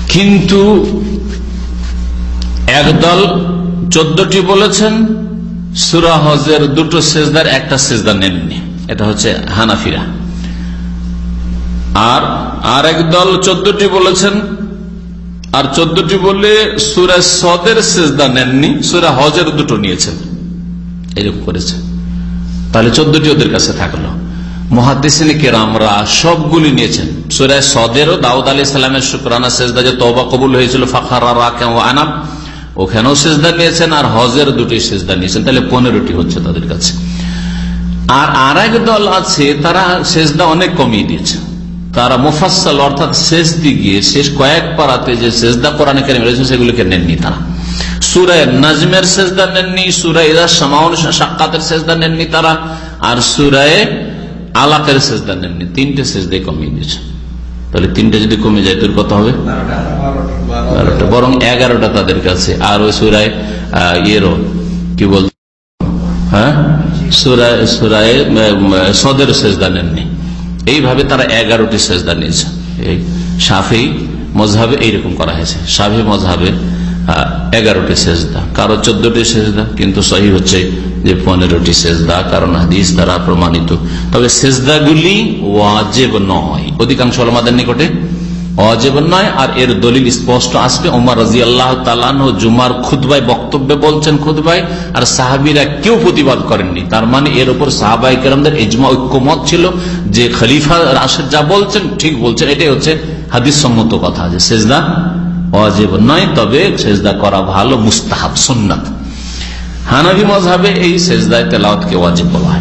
কিন্তু একদল চোদ্দটি বলেছেন, সুরা হজের দুটো সেজদার একটা সেজদা নেননি, এটা হচ্ছে হানাফিরা। আর আর একদল চোদ্দটি বলেছেন, আর চোদ্দটি বলে সুরা সদের সেজদা নেননি, সুরা হজের দুটো নিয়েছেন। এরকম করেছে। তাহলে চোদ্দটি ওদের কাছে থাকল। মহাদিসিনী কেরামরা সবগুলি নিয়েছেন। সুরায় সদেরও দাউদ আলী সালামের শুক্রানা সেজদা যে তবা কবুল হয়েছিল, ফাখারা আনাম ওখানেও সেজদা নিয়েছেন আর হজের দুটি সেজদা নিয়েছেন। তাহলে পনেরোটি হচ্ছে তাদের কাছে। আর আর এক দল আছে, তারা সেজদা অনেক কমিয়ে দিয়েছে। তারা মুফাসাল অর্থাৎ শেষ দিকে শেষ কয়েক পারাতে যে সেজদা কোরআনে কেন রয়েছে, সেগুলোকে নেননি তারা। বরং এগারোটা তাদের কাছে। আর ওই সুরায় ইয়েরও, কি বল হ্যাঁ? সুরায় সুরায় সদের সেজদা নেননি। এইভাবে তারা এগারোটি সেজদা নিয়েছে। এই সাফি মজহাবে এইরকম করা হয়েছে। সাফি মজহাবে এগারোটি সেজদা, কারও চোদ্দটি সেজদা, কিন্তু সহি হচ্ছে যে পনেরোটি সেজদা, কারণ হাদিস দ্বারা প্রমাণিত। তবে সেজদাগুলি ওয়াজেব নয়। অধিকাংশ আমাদের নিকটে অজেব নয়, আর এর দলিল স্পষ্ট আসবে। ওমর রাজি আল্লাহ তালান জুমার খুদবাই বক্তব্যে বলছেন খুদবাই আর সাহাবিরা কেউ প্রতিবাদ করেননি। তার মানে এর উপর সাহাবাই কেরামদের এজমা ঐক্যমত ছিল যে খলিফা রাশেদ যা বলছেন, ঠিক বলছেন। এটাই হচ্ছে হাদিস সম্মত কথা যে সেজদা অজেব নয়, তবে সেজদা করা ভালো, মুস্তাহাব, সুন্নাত। হানাভি মজহাবে এই সেজদায় তেলাওয়াতকে ওয়াজিব বলা হয়।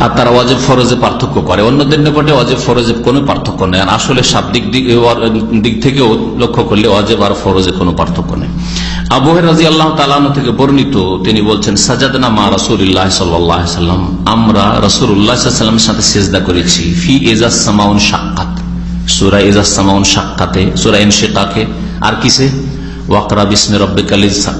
আর তারা ওয়াজেব ফরজে পার্থক্য করে। অন্যদের নিকটে অজেব ফরজে কোনো পার্থক্য নেই। আর আসলে শাব্দিক দিক থেকেও লক্ষ্য করলে অজেব আর ফরজে কোনো পার্থক্য নেই। আবহের রাজি আল্লাহ তালানো থেকে বর্ণিত তিনি বলছেন, সাজাদনা মা রসুল্লাহ সাল্লাম, আমরা রসুল্লাহামের সাথে সেজদা করেছি। ফি এজাজ সামাউন সাক্ষাৎ সুরা এজাজ সামাউন সাক্ষাতে সুরা এনশেকাকে আর কিসে? ওয়াকরা বিসমে রব্বেক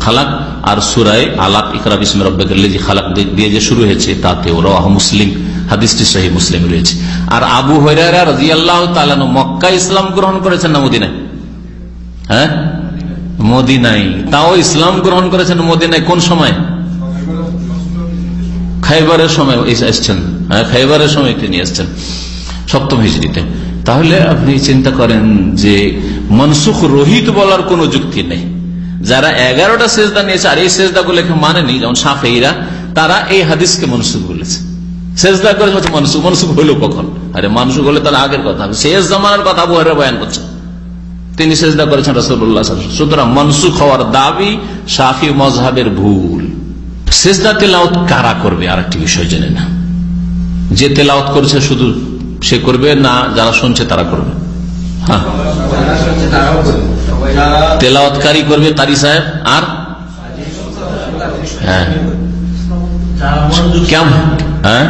খালাক, আর সুরায় আলাক, ইকরা বিসমে রব্বেক খালাক দিয়ে যে শুরু হয়েছে তাতে ওরা মুসলিম। হাদিসটি সহি মুসলিম রয়েছে। আর আবু হরারা রাজি তালানো মক্কা ইসলাম গ্রহণ করেছেন না মদিনায়? হ্যাঁ? মদিনাই তাও ইসলাম গ্রহণ করেছেন মদিনায় কোন সময়? খাইবারের সময় এসছেন। হ্যাঁ খাইবারের সময় তিনি এসছেন। সপ্তম হিজড়িতে। তাহলে আপনি চিন্তা করেন যে মনসুখ রোহিত বলার কোন যুক্তি নেই। যারা এগারোটা সেজদা নিয়েছে আর এই সেজদা গুলো মানেনি, যেমন সাফেইরা, তারা এই হাদিসকে মনসুখ বলেছে। সেজদা করে মনসুখ মনসুখ হইল কখন? আরে মনসুখ হলে তার আগের কথা। শেষ জামানার কথা আবু হরে বয়ান করছে। তিনি সেজদা করেছেন রসুল্লাহ সুতরাং মনসুখ হওয়ার দাবি সাফি মজহাবের ভুল। সেজদা তেলাওত কারা করবে? আর একটি বিষয় জেনে না যে তেলাওত করেছে শুধু সে করবে না যারা শুনছে তারা করবে। হ্যাঁ। করবে কারি সাহেব, আর? হ্যাঁ। হ্যাঁ?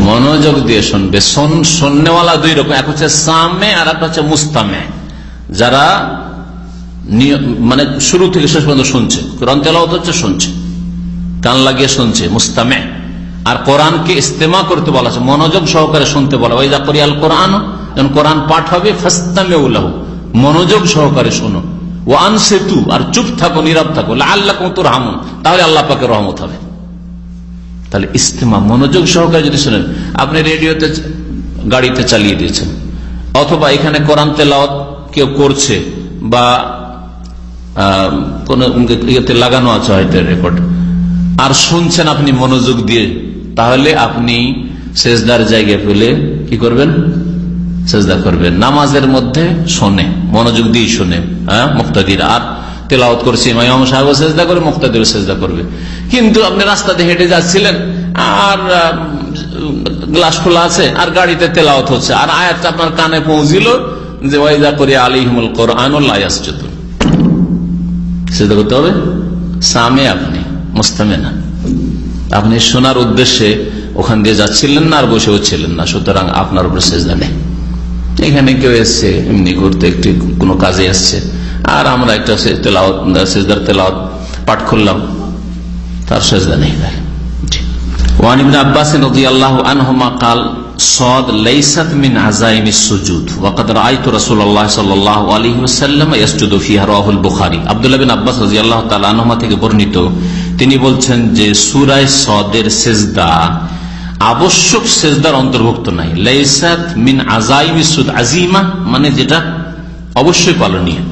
মনোযোগ দিয়ে শুনবে শোননেওয়ালা দুই রকম, এক হচ্ছে সামে আর একটা হচ্ছে মুস্তামে। যারা মানে শুরু থেকে শেষ পর্যন্ত শুনছে। কোরআন তেলাওত হচ্ছে শুনছে, কান লাগিয়ে শুনছে, মুস্তামে। আর কোরআনকে ইস্তেমা করতে বলা আছে মনোযোগ সহকারে শুনতে বলা ওই যা করি আল কোরআন, যখন কোরআন পাঠ হবে ফাস্তামে উল্লাহ মনোযোগ সহকারে শুনো। ও আন সেতু আর চুপ থাকো, নীরব থাকো। আল্লাহ তোর হামুন তাহলে আল্লাহ পাকে রহমত হবে। তাহলে ইস্তেমা, মনোযোগ সহকারে যদি শোনেন, আপনি রেডিওতে গাড়িতে চালিয়ে দিয়েছেন, অথবা এখানে কোরআন তেলাওয়াত কেউ করছে, বা কোন ইয়েতে লাগানো আছে হয়তো রেকর্ড, আর শুনছেন আপনি মনোযোগ দিয়ে তাহলে আপনি সেজদার জায়গায় পেলে কি করবেন? সেজদা করবেন। নামাজের মধ্যে শোনে, মনোযোগ দিয়ে শোনে হ্যাঁ মুক্তাদির। আর তেলাওত করছে ইমাম সাহেব সেজদা করে মুক্তাদির সেজদা করবে। কিন্তু আপনি রাস্তাতে হেঁটে যাচ্ছিলেন, আর গ্লাস খোলা আছে, আর গাড়িতে তেলাওত হচ্ছে। আর আয়াতটা আপনার কানে পৌঁছিল যে, ওয়াইদা করে আলিহিমুল কোরআন সেজদা করতে হবে? সামে আপনি, মুস্তামে না। আপনি শোনার উদ্দেশ্যে ওখান দিয়ে যাচ্ছিলেন না আর বসেও ছিলেন না সুতরাং আপনার উপরে সেজদা নেই এখানে কেউ এসছে এমনি ঘুরতে একটি কোনো কাজে এসছে আর আমরা একটা সে- তেলাওয়াত সেজদার তেলাওয়াত পাঠ করলাম তার সেজদা নেই ভাই জি। وعن ابن عباس رضي الله عنهما قال صاد ليست من عزائم السجود وقد رأيت رسول الله صلى الله عليه وسلم يسجد فيها رواه البخاري عبد الله بن عباس رضي الله تعالى عنهما থেকে বর্ণিত তিনি বলছেন যে সূরায়ে সদের সেজদা আবশ্যক সেজদার অন্তর্ভুক্ত নাই। লাইসাত মিন আজাইমি সুদ আজিমা মানে যেটা অবশ্যই পালনীয়।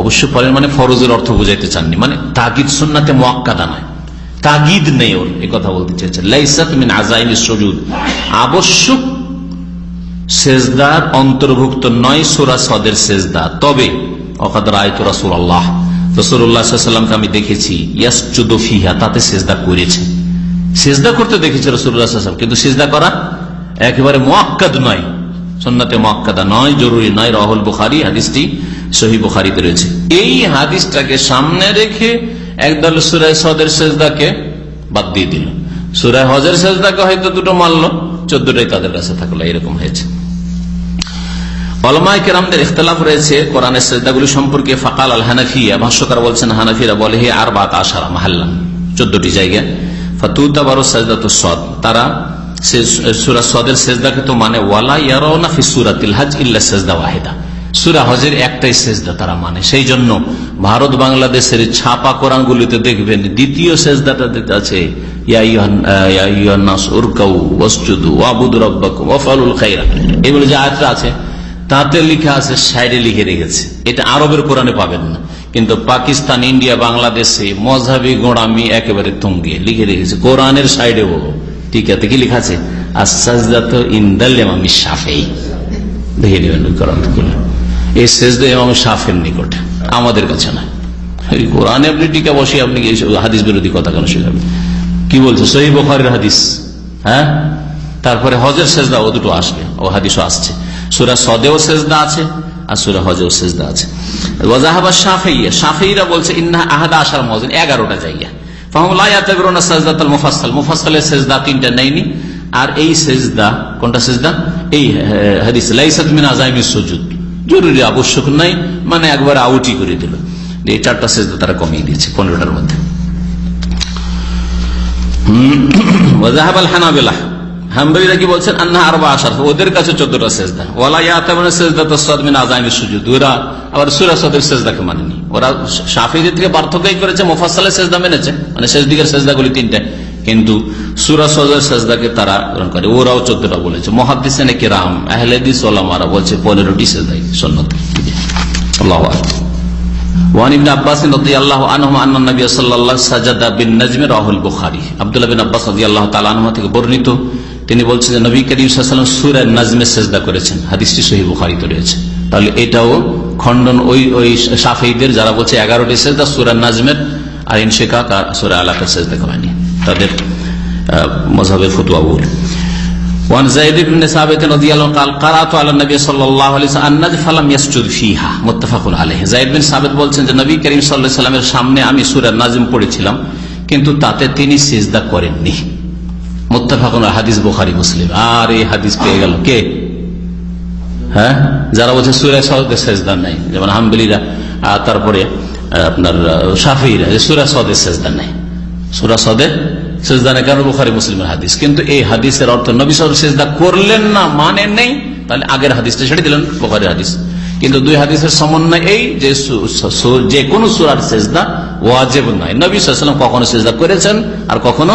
অবশ্যই পালন মানে ফরজের অর্থ বুঝাইতে চাননি। মানে তাগিদ সুন্নাতে মোয়াক্কাদা নয় তাগিদ নেই ওর, এ কথা বলতে চেয়েছে। লাইসাত মিন আজাইমি সজুদ। আবশ্যক সেজদার অন্তর্ভুক্ত নয় সুরা সদের সেজদা। তবে অকাদ আয়ত রাসুল আল্লাহ রসুল্লাহামকে আমি দেখেছি তাতে সেজদা করেছে। সেজদা করতে দেখেছি রসুল্লাহাম কিন্তু সেজদা করা একেবারে মোয়াক্কাদ নয়, সন্নাতে মোয়াক্কাদা নয়, জরুরি নয়, রহল বুখারি, হাদিসটি সহি বুখারিতে রয়েছে। এই হাদিসটাকে সামনে রেখে একদল সুরায় সদের সেজদাকে বাদ দিয়ে দিল। সুরায় হজের সেজদাকে হয়তো দুটো মানলো চোদ্দটাই তাদের কাছে থাকল, এরকম হয়েছে। অলমাই কেরামদের রয়েছে কোরআনের শ্রদ্ধাগুলি সম্পর্কে ফাকাল আল হানাফিয়া ভাষ্যকার বলছেন, হানাফিরা বলে, হে আর বাত আশারা মাহাল্লাম চোদ্দটি জায়গা মানে একটাই তারা মানে। সেই জন্য ভারত বাংলাদেশের ছাপা কোরআনগুলিতে দেখবেন, দ্বিতীয় সেজদাটা আছে এগুলো যে আয়াতটা আছে তাতে লিখা আছে সাইডে লিখে রেখেছে। এটা আরবের কোরআনে পাবেন না। কিন্তু পাকিস্তান, ইন্ডিয়া, বাংলাদেশে মজাবি গোড়ামি একেবারে তুঙ্গে লিখে রেখেছে। কোরআনের সাইডে বলো। ঠিক আছে, কি লিখা আছে? সাফেই দেখে নেবেন এই সেজদা এবং সাফের নিকট। আমাদের কাছে না। কোরআনে আপনি টিকা বসে আপনি হাদিস বিরোধী কথা কেন কি বলছে? সহি বখারের হাদিস। হ্যাঁ? তারপরে হজের সেজদা ও দুটো আসবে। ও হাদিসও আসছে। সুরা সদেও সেজদা আছে আর সুরা হজেও সেজদা আছে। ওয়াজাহাবা সাফেইয়া সাফেইরা বলছে, ইন্না আহাদা আসার মজিন এগারোটা জায়গা। তিনটা নেয়নি। আর এই সেজদা, কোনটা সেজদা? এই হাদিস, লাইসাত মিন আজাইমিস সুজুদ। জরুরি আবশ্যক নাই মানে একবার আউটি করে দিল। এই চারটা সেজদা তারা কমিয়ে দিয়েছে পনেরোটার মধ্যে। ওয়াজাহাবাল হানাবেলা হাম্বালিরা কি বলছেন? আন্না আরবা আসার ওদের কাছে চোদ্দটা সেজদা। ওয়ালা ইয়াতামানা সেজদা ওরা আবার সূরা মানেনি। ওরা শাফিঈদের থেকে পার্থক্যই করেছে, মুফাসসালের সেজদা মেনেছে। মানে শেষ দিকের সেজদাগুলি তিনটা। কিন্তু সূরা সেজদাকে তারা গ্রহণ করে। ওরাও চোদ্দটা বলেছে। মুহাদ্দিসিনে কিরাম আহলে হাদিস ওলামারা বলছে 15টি সেজদাই সুন্নাত। আল্লাহু থেকে বর্ণিত। তিনি বলছেন যে নবী করিম সাল্লাল্লাহু সূরা নাজমে সেজদা করেছেন হাদিসটি সহিহ বুখারীতে রয়েছে তাহলে এটাও খণ্ডন ওই ওই শাফিঈদের যারা বলছে 11টি সেজদা সূরা নাজমের আর ইনশিকাক আর সূরা আলাকের সেজদা করেনি তাদের মযহাবের ফতোয়া বলে وعن زيد بن ثابت رضي الله عنه قال قرات على النبي صلى الله عليه وسلم النجم فلم يسجد فيها متفق عليه زيد بن ثابت বলছেন যে নবী করিম সাল্লাল্লাহু আলাইহি সাল্লামের সামনে আমি সূরা নাজিম পড়েছিলাম কিন্তু তাতে তিনি সিজদা করেননি হাদিস মুসলিম। আর এই হাদিস পেয়ে গেল কে? হ্যাঁ? যারা বলছে নাই, যেমন হাম্বলীরা তারপরে আপনার শাফিঈরা সূরা নাই। সূরা নেই কিন্তু এই হাদিসের অর্থ নবী করলেন না মানে নেই, তাহলে আগের হাদিসটা ছেড়ে দিলেন হাদিস। কিন্তু দুই হাদিসের সমন্বয় এই যে কোনো সুরার সেজদা ওয়াজেব নয়। নবী সাল্লাম কখনো সেজদা করেছেন আর কখনো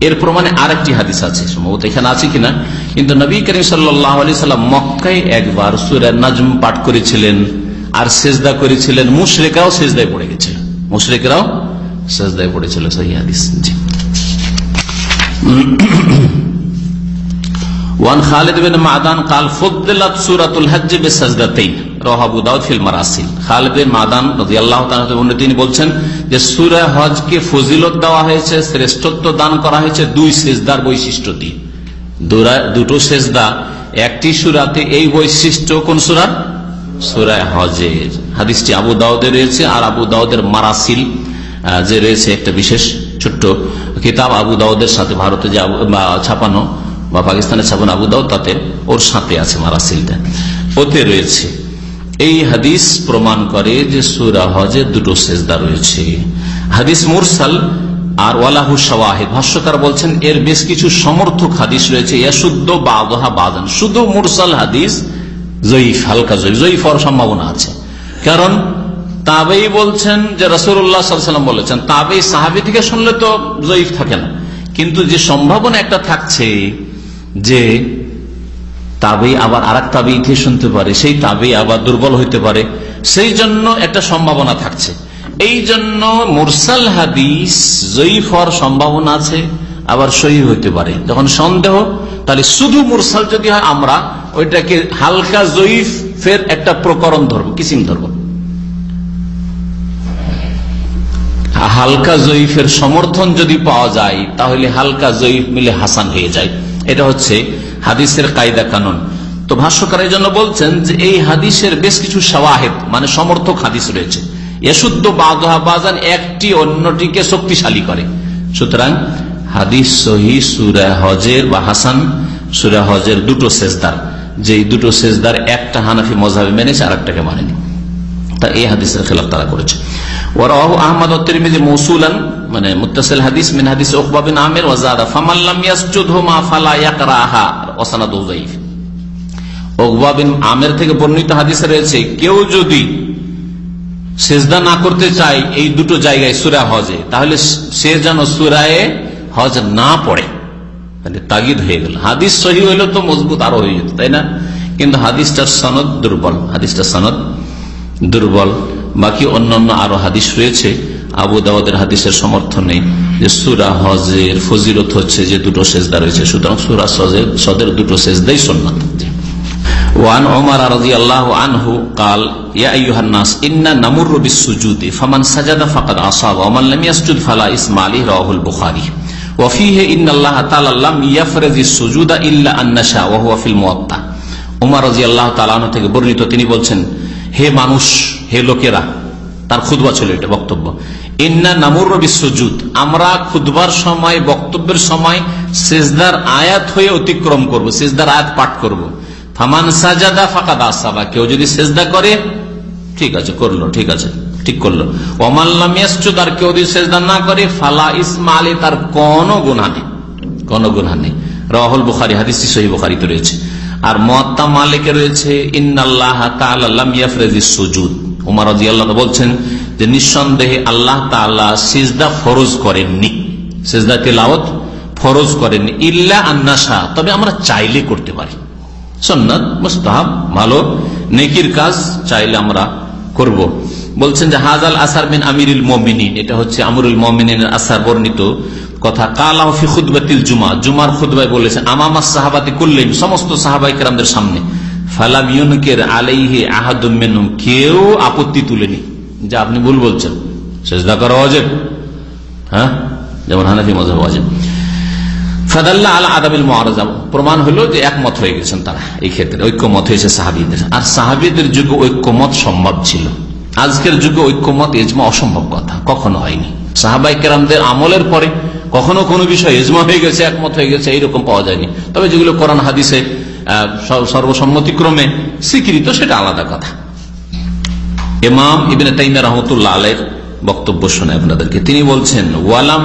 এর প্রমাণে আরেকটি হাদিস আছে, সম্ভবত এখানে আছে কিনা? কিন্তু নবী করিম সাল্লাম মক্কায় একবার সুরা নাজম পাঠ করেছিলেন আর সেজদা করেছিলেন। মুশরেকরাও সেজদায় পড়ে গেছিল মুশরেকরাও সেজদায় পড়েছিল, সহি হাদিস। ওয়ান খালিদ বিন মাদান কাল ফুদ্দিলাত সূরাতুল হজ্জ বিসাজদাতাইন। রাহ আবু দাউদ ফিল মারাসিল। খালিদ বিন মাদান তিনি বলছেন যে সূরা হজকে ফজিলত দেওয়া হয়েছে, শ্রেষ্ঠত্ব দান করা হয়েছে দুই সেজদার বৈশিষ্ট্য দিয়ে দুটো সেজদা, একটি সূরাতে এই বৈশিষ্ট্য কোন সূরা? সূরা হজের হাদিসটি আবু রয়েছে আর আবু দাউদের মারাসিল যে রয়েছে একটা বিশেষ ছোট্ট আবু দাউদের সাথে ভারতে যে ছাপানো, বা পাকিস্তানে ছাপানো আবু দাউদ তাতে ওর সাথে আছে মারাসিলটা। ওতে রয়েছে এই হাদিস প্রমাণ করে যে সুরা হজে দুটো সেজদা রয়েছে। হাদিস মুরসাল আর ওয়ালাহু শাওয়াহিদ। ভাষ্যকার বলছেন, এর বেশ কিছু সমর্থক হাদিস রয়েছে। শুদ্ধ বাদহা বাদান। শুধু মুরসাল হাদিস জয়ীফ, হালকা জয়ীফ। জয়ীফ হওয়ার সম্ভাবনা আছে। কারণ তাবেই বলছেন যে রসুল্লাহ সাল্লাম বলেছেন, তাবেই সাহাবি থেকে শুনলে তো জয়ীফ থাকে না। কিন্তু যে সম্ভাবনা একটা থাকছে যে তাবেই আবার আর এক থেকে শুনতে পারে, সেই তাবেই আবার দুর্বল হইতে পারে। সেই জন্য একটা সম্ভাবনা থাকছে। এই জন্য মুরসাল হাদিস জয়ীফ হওয়ার সম্ভাবনা আছে, আবার সহি হইতে পারে। যখন সন্দেহ, তাহলে শুধু মুরসাল যদি হয়, আমরা ওইটাকে হালকা জয়ীফ ফের একটা প্রকরণ ধরবো, কিসিম ধরবো? হালকা জয়ীফের সমর্থন যদি পাওয়া যায়, তাহলে হালকা জয়ীফ মিলে হাসান হয়ে যায়। এটা হচ্ছে হাদিসের কায়দা কানুন। তো ভাষ্যকার এই জন্য বলছেন যে এই হাদিসের বেশ কিছু সওয়াহেদ মানে সমর্থক হাদিস রয়েছে। এশুদ্ধ বাজান একটি অন্যটিকে শক্তিশালী করে। সুতরাং হাদিস সহি সুরা হজের বা হাসান, সুরা হজের দুটো সেজদার। যে দুটো সেজদার একটা হানাফি মজাবে মেনেছে আর একটাকে মানেনি। তা এই হাদিসের খেলাফ তারা করেছে। মানে হাদিস হাদিস আমির বিন আমির থেকে বর্ণিত হাদিসে রয়েছে, কেউ যদি সেজদা না করতে চায় এই দুটো জায়গায় সূরা হজে তাহলে সে যেন সূরায়ে হজ না পড়ে। তাগিদ হয়ে গেল। হাদিস সহি হইলে তো মজবুত আরও হয়ে যেত, তাই না? কিন্তু হাদিসটার সনদ দুর্বল হাদিসটার সনদ দুর্বল। বাকি অন্যান্য আরও হাদিস রয়েছে। আবু দাওয়াদের হাদিসের সমর্থন নেই যে সুরা হজের ফজিলত হচ্ছে যে দুটো সেজদা রয়েছে। সুতরাং সুরা সদের দুটো সেজদাই সন্ন্যত থেকে বর্ণিত তিনি বলছেন, হে মানুষ, হে লোকেরা তার খুদবা ছিল এটা, বক্তব্য। ইন্না নামুর বিশ্বজুদ আমরা খুদবার সময়, বক্তব্যের সময় সেজদার আয়াত হয়ে অতিক্রম করব, সেজদার আয়াত পাঠ করব। ফামান সাজাদা ফাঁকা দাসাবা কেউ যদি সেজদা করে, ঠিক আছে, করল, ঠিক আছে, ঠিক করল। ওমাল্লামিয়াসুদ আর কেউ যদি সেজদা না করে, ফালা ইসমা আলী, তার কোন গুণা নেই, কোন গুণা নেই। রাহুল বুখারি হাদিস সহি বুখারিতে রয়েছে। আর মত্তা মালিকে রয়েছে, ইন্নাল্লাহ সুজুদ। উমার আল্লাহ বলছেন যে নিঃসন্দেহে আল্লাহ তাআলা সিজদা ফরজ করেননি। সিজদা তেলাওয়াত ফরজ করেননি। ইল্লা আন্নাসা তবে আমরা চাইলে করতে পারি। সন্ন্যত মুস্তাহাব, ভালো, নেকির কাজ চাইলে আমরা করব। বলছেন যে হাজাল আসার বিন আমিরুল এটা হচ্ছে আমরুল মমিনের আসার বর্ণিত কথা। জুমা জুমার খুদবাই বলেছেন আমামা সাহাবাতি করলেন সমস্ত সাহাবাই কেরামদের সামনে। ফালাম ইউনকের আলাইহে আহাদুম কেউ আপত্তি তুলেনি। যা আপনি ভুল বলছেন। সেজদা করা অজেব হ্যাঁ? যেমন হানাফি মজাব অজেব ফাদাল্লাহ আল আদাবিল মহারাজা প্রমাণ হলো যে একমত হয়ে গেছেন তারা এই ক্ষেত্রে, ঐক্যমত হয়েছে সাহাবিদের। আর সাহাবিদের যুগে ঐক্যমত সম্ভব ছিল। আজকের যুগে ঐক্যমত এজমা অসম্ভব কথা, কখনো হয়নি। সাহাবাই কেরামদের আমলের পরে কখনো কোনো বিষয় এজমা হয়ে গেছে, একমত হয়ে গেছে, এইরকম পাওয়া যায়নি। তবে যেগুলো কোরআন, হাদিসে সর্বসম্মতিক্রমে স্বীকৃত, সেটা আলাদা কথা। ইমাম ইবিন তাইমা রহমতুল্লাহ আলের বক্তব্য শুনে আপনাদেরকে। তিনি বলছেন, ওয়ালাম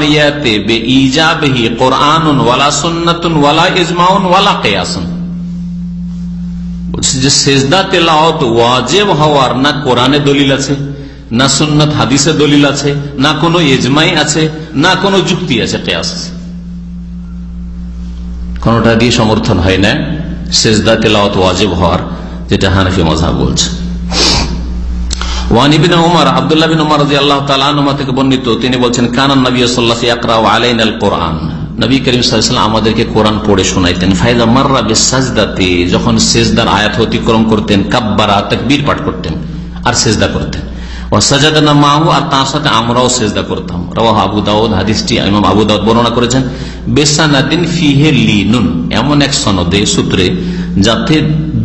কোরআনুন ওয়ালা ওয়ালা ইজমাউন ওয়ালা যে, সেজদা ওয়াজেব হওয়ার না কোরআনে দলিল আছে, না সুন্নাত হাদিসে দলিল আছে, না কোনো ইজমাই আছে, না কোনো যুক্তি আছে, কেয়াস কোনটা দিয়ে সমর্থন হয় না। সেজদা তেলাওয়াত ওয়াজেব হওয়ার, যেটা হানফি মজাহ বলছে। আবদুল্লাহ আল্লাহ তালা থেকে বর্ণিত, তিনি বলছেন কানান নবী সাল্লাহ আকরাউ আলাইন আল কোরআন নবী করিম সাল্লাম আমাদেরকে কোরআন পড়ে শোনাইতেন ফায়দা মার্রা বেসাজদাতে যখন সেজদার আয়াত অতিক্রম করতেন, কাব্বারা, তকবীর পাঠ করতেন, আর সেজদা করতেন। ও সাজাদানা মাহু, আর তার সাথে আমরাও সেজদা করতাম। রাহ আবু দাউদ, হাদিসটি আবু দাউদ বর্ণনা করেছেন। বেসানাদিন ফিহে লিনুন, এমন এক সনদে, সূত্রে, যাতে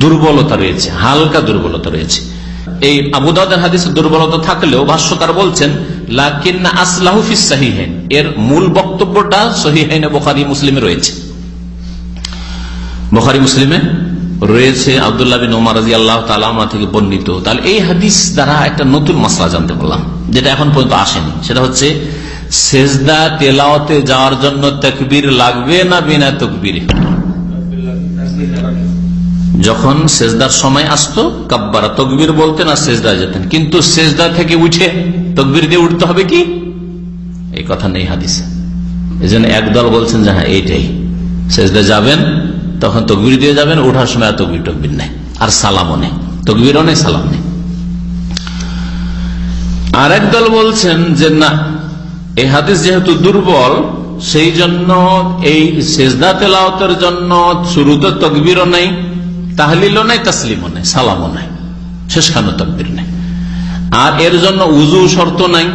দুর্বলতা রয়েছে, হালকা দুর্বলতা রয়েছে। এই আবুদাউদের হাদিসে দুর্বলতা থাকলেও ভাষ্যকার বলছেন লাকিন্না এর মূল বক্তব্যটা মুসলিমে রয়েছে। বোখারি মুসলিমে রয়েছে আবদুল্লাহ বিন রাজি আল্লাহ থেকে বর্ণিত। তাহলে এই হাদিস দ্বারা একটা নতুন মশলা জানতে পারলাম, যেটা এখন পর্যন্ত আসেনি। সেটা হচ্ছে সেজদা তেলাওতে যাওয়ার জন্য তকবির লাগবে না বিনা তকবির? যখন সেজদার সময় আসতো, কাব্বারা তকবির বলতেন আর সেজদা যেতেন? কিন্তু সেজদা থেকে উঠে তকবির দিয়ে উঠতে হবে কি? এই কথা নেই হাদিসে। এই জন্য একদল বলছেন যে হ্যাঁ এইটাই। সেজদা যাবেন, তখন তকবির দিয়ে যাবেন, ওঠার সময় তকবির টকবির নেই। আর সালামও নেই। তকবিরও নেই, সালাম নেই। আর দল বলছেন যে না এই হাদিস যেহেতু দুর্বল, সেই জন্য এই সেজদা তেলাওতের জন্য শুরুতে তকবিরও নেই, তাহলিলও নাই, তাসলিমও নাই, সালামও নাই, শেষখানো তকবির নেই। আর এর জন্য উজু শর্ত নাই,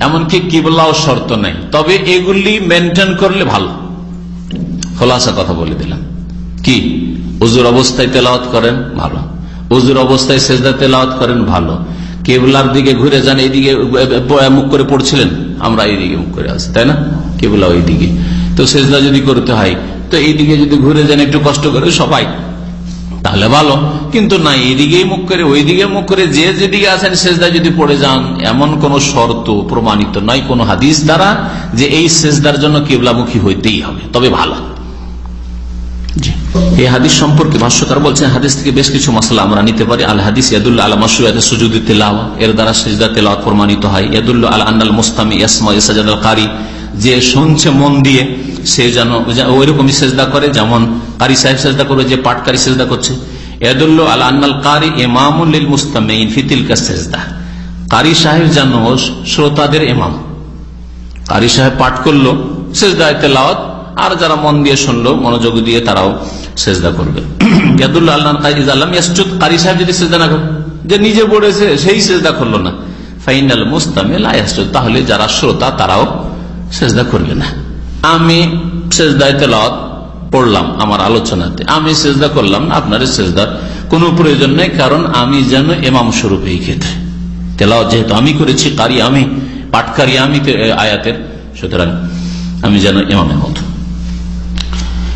এমনকি কিবলাও শর্ত নাই। তবে এগুলি মেনটেন করলে ভালো। খোলাসা কথা বলে দিলাম। কি? উজুর অবস্থায় তেলাওয়াত করেন, ভালো। উজুর অবস্থায় সেজদা তেলাওয়াত করেন, ভালো। কেবলার দিকে ঘুরে যান এইদিকে মুখ করে পড়ছিলেন? আমরা এইদিকে মুখ করে আছি, তাই না? কেবলা ওই দিকে তো সেজদা যদি করতে হয়, তো এইদিকে যদি ঘুরে যান, একটু কষ্ট করে সবাই, তাহলে ভালো। কিন্তু না, এইদিকেই মুখ করে ওই দিকে মুখ করে যে যেদিকে আছেন, সেজদা যদি পড়ে যান, এমন কোন শর্ত প্রমাণিত নয়, কোন হাদিস দ্বারা যে এই সেজদার জন্য কেবলামুখী হইতেই হবে। তবে ভালো। এই হাদিস সম্পর্কে ভাষ্যকার বলছেন, হাদিস থেকে বেশ কিছু মশলা আমরা নিতে পারি। আল হাদিস সুজুদ সেজদা প্রমাণিত যে শুনছে মন দিয়ে, সে যেন সেজদা করে, যেমন কারি সাহেব সেজদা যে সেজদা করছে। আল আন্নাল কারি এমামুল মুস্তামিন সেজদা। কারি সাহেব যেন শ্রোতাদের এমাম কারি সাহেব পাঠ করল, সেজদায় তেলাওয়াত, আর যারা মন দিয়ে শুনলো, মনোযোগ দিয়ে তারাও সেজদা করবে। ইয়াদুল্লাহ আল্লাহ আল্লাহ ইয়াসজুদ কারি সাহেব যদি সেজদা না করে, যে নিজে পড়েছে, সেই সেজদা করল না। ফাইনাল মুস্তামিল আয়াসজুদ তাহলে যারা শ্রোতা, তারাও সেজদা করবে না। আমি সেজদায় তেলাওয়াত পড়লাম আমার আলোচনাতে। আমি সেজদা করলাম না আপনার সেজদার কোনো প্রয়োজন নেই, কারণ আমি যেন এমাম স্বরূপ এই ক্ষেত্রে। তেলাওয়াত যেহেতু আমি করেছি, কারি আমি, পাটকারি আমি আয়াতের, সুতরাং আমি যেন এমামের মতো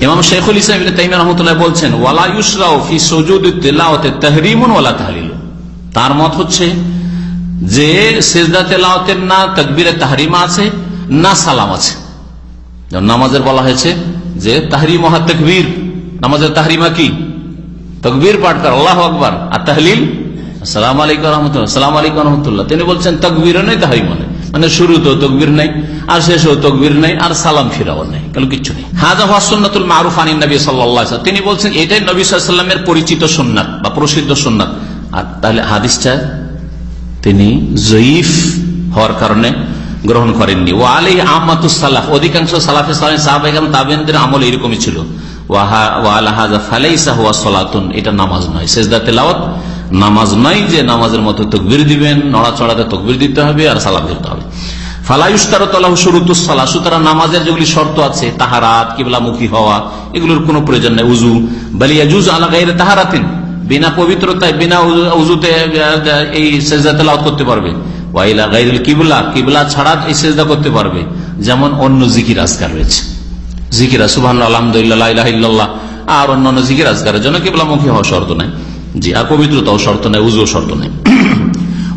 ইমাম শেখুল ইসলাম রাহমাতুল্লাহ বলছেন, ওয়ালা ইউসরাউ ফি ওয়ালা তাহলিল। তার মত হচ্ছে যে সেজদা তেলাওয়াতের না তাকবীরে তাহরিমা আছে, না সালাম আছে। নামাজের বলা হয়েছে যে তাহরিম তকবীর। নামাজের তাহরিমা কি? তকবীর পাঠ কর, আল্লাহ আকবর। আর তাহলিল? সালাম আলাইকুম রহমতুল্লাহ। সালাম আলাইকুম রহমতুল্লাহ। তিনি বলছেন তকবীরও নেই তাহরিমও নেই মানে শুরুতেও তকবীর নেই, আর শেষেও তকবীর নেই, আর সালাম ফিরাও নেই কেন কিছু নেই। হাজা হাসন্নাতুল মারুফ আনী নবী সাল্লাহ তিনি বলছেন, এটাই নবী সাল্লামের পরিচিত সুন্নাত বা প্রসিদ্ধ সুন্নাত। আর তাহলে হাদিসটা তিনি জয়ীফ হওয়ার কারণে গ্রহণ করেননি। ও আলী আহমাতুস সালাফ, অধিকাংশ সালাফে সাহাবাহাম তাবেনদের আমল এরকমই ছিল। এটা নামাজ নয়, সেজদা তেলাওয়াত নামাজ নয় যে নামাজের মতো তকবির দিবেন, নড়াচড়াতে তকবির দিতে হবে আর সালাম দিতে হবে। নামাজের যেগুলি শর্ত আছে, তাহারাত, কিবলামুখী হওয়া, এগুলোর প্রয়োজন নেই উজু বালিয়াজুজ তাহারাতিন, বিনা পবিত্রতায়, বিনা উজুতে এই করতে পারবে। ওয়াইলা গাইরুল কিবলা কিবলা ছাড়া এই করতে পারবে। যেমন অন্য জিকির আজকার রয়েছে। জিকিরা সুবাহ আলহামদুলিল্লাহ আর অন্যান্য জিকির আজকারের জন্য কিবলামুখী হওয়া শর্ত নাই। জি আর পবিত্রতাও শর্ত নেই উজুও শর্ত নেই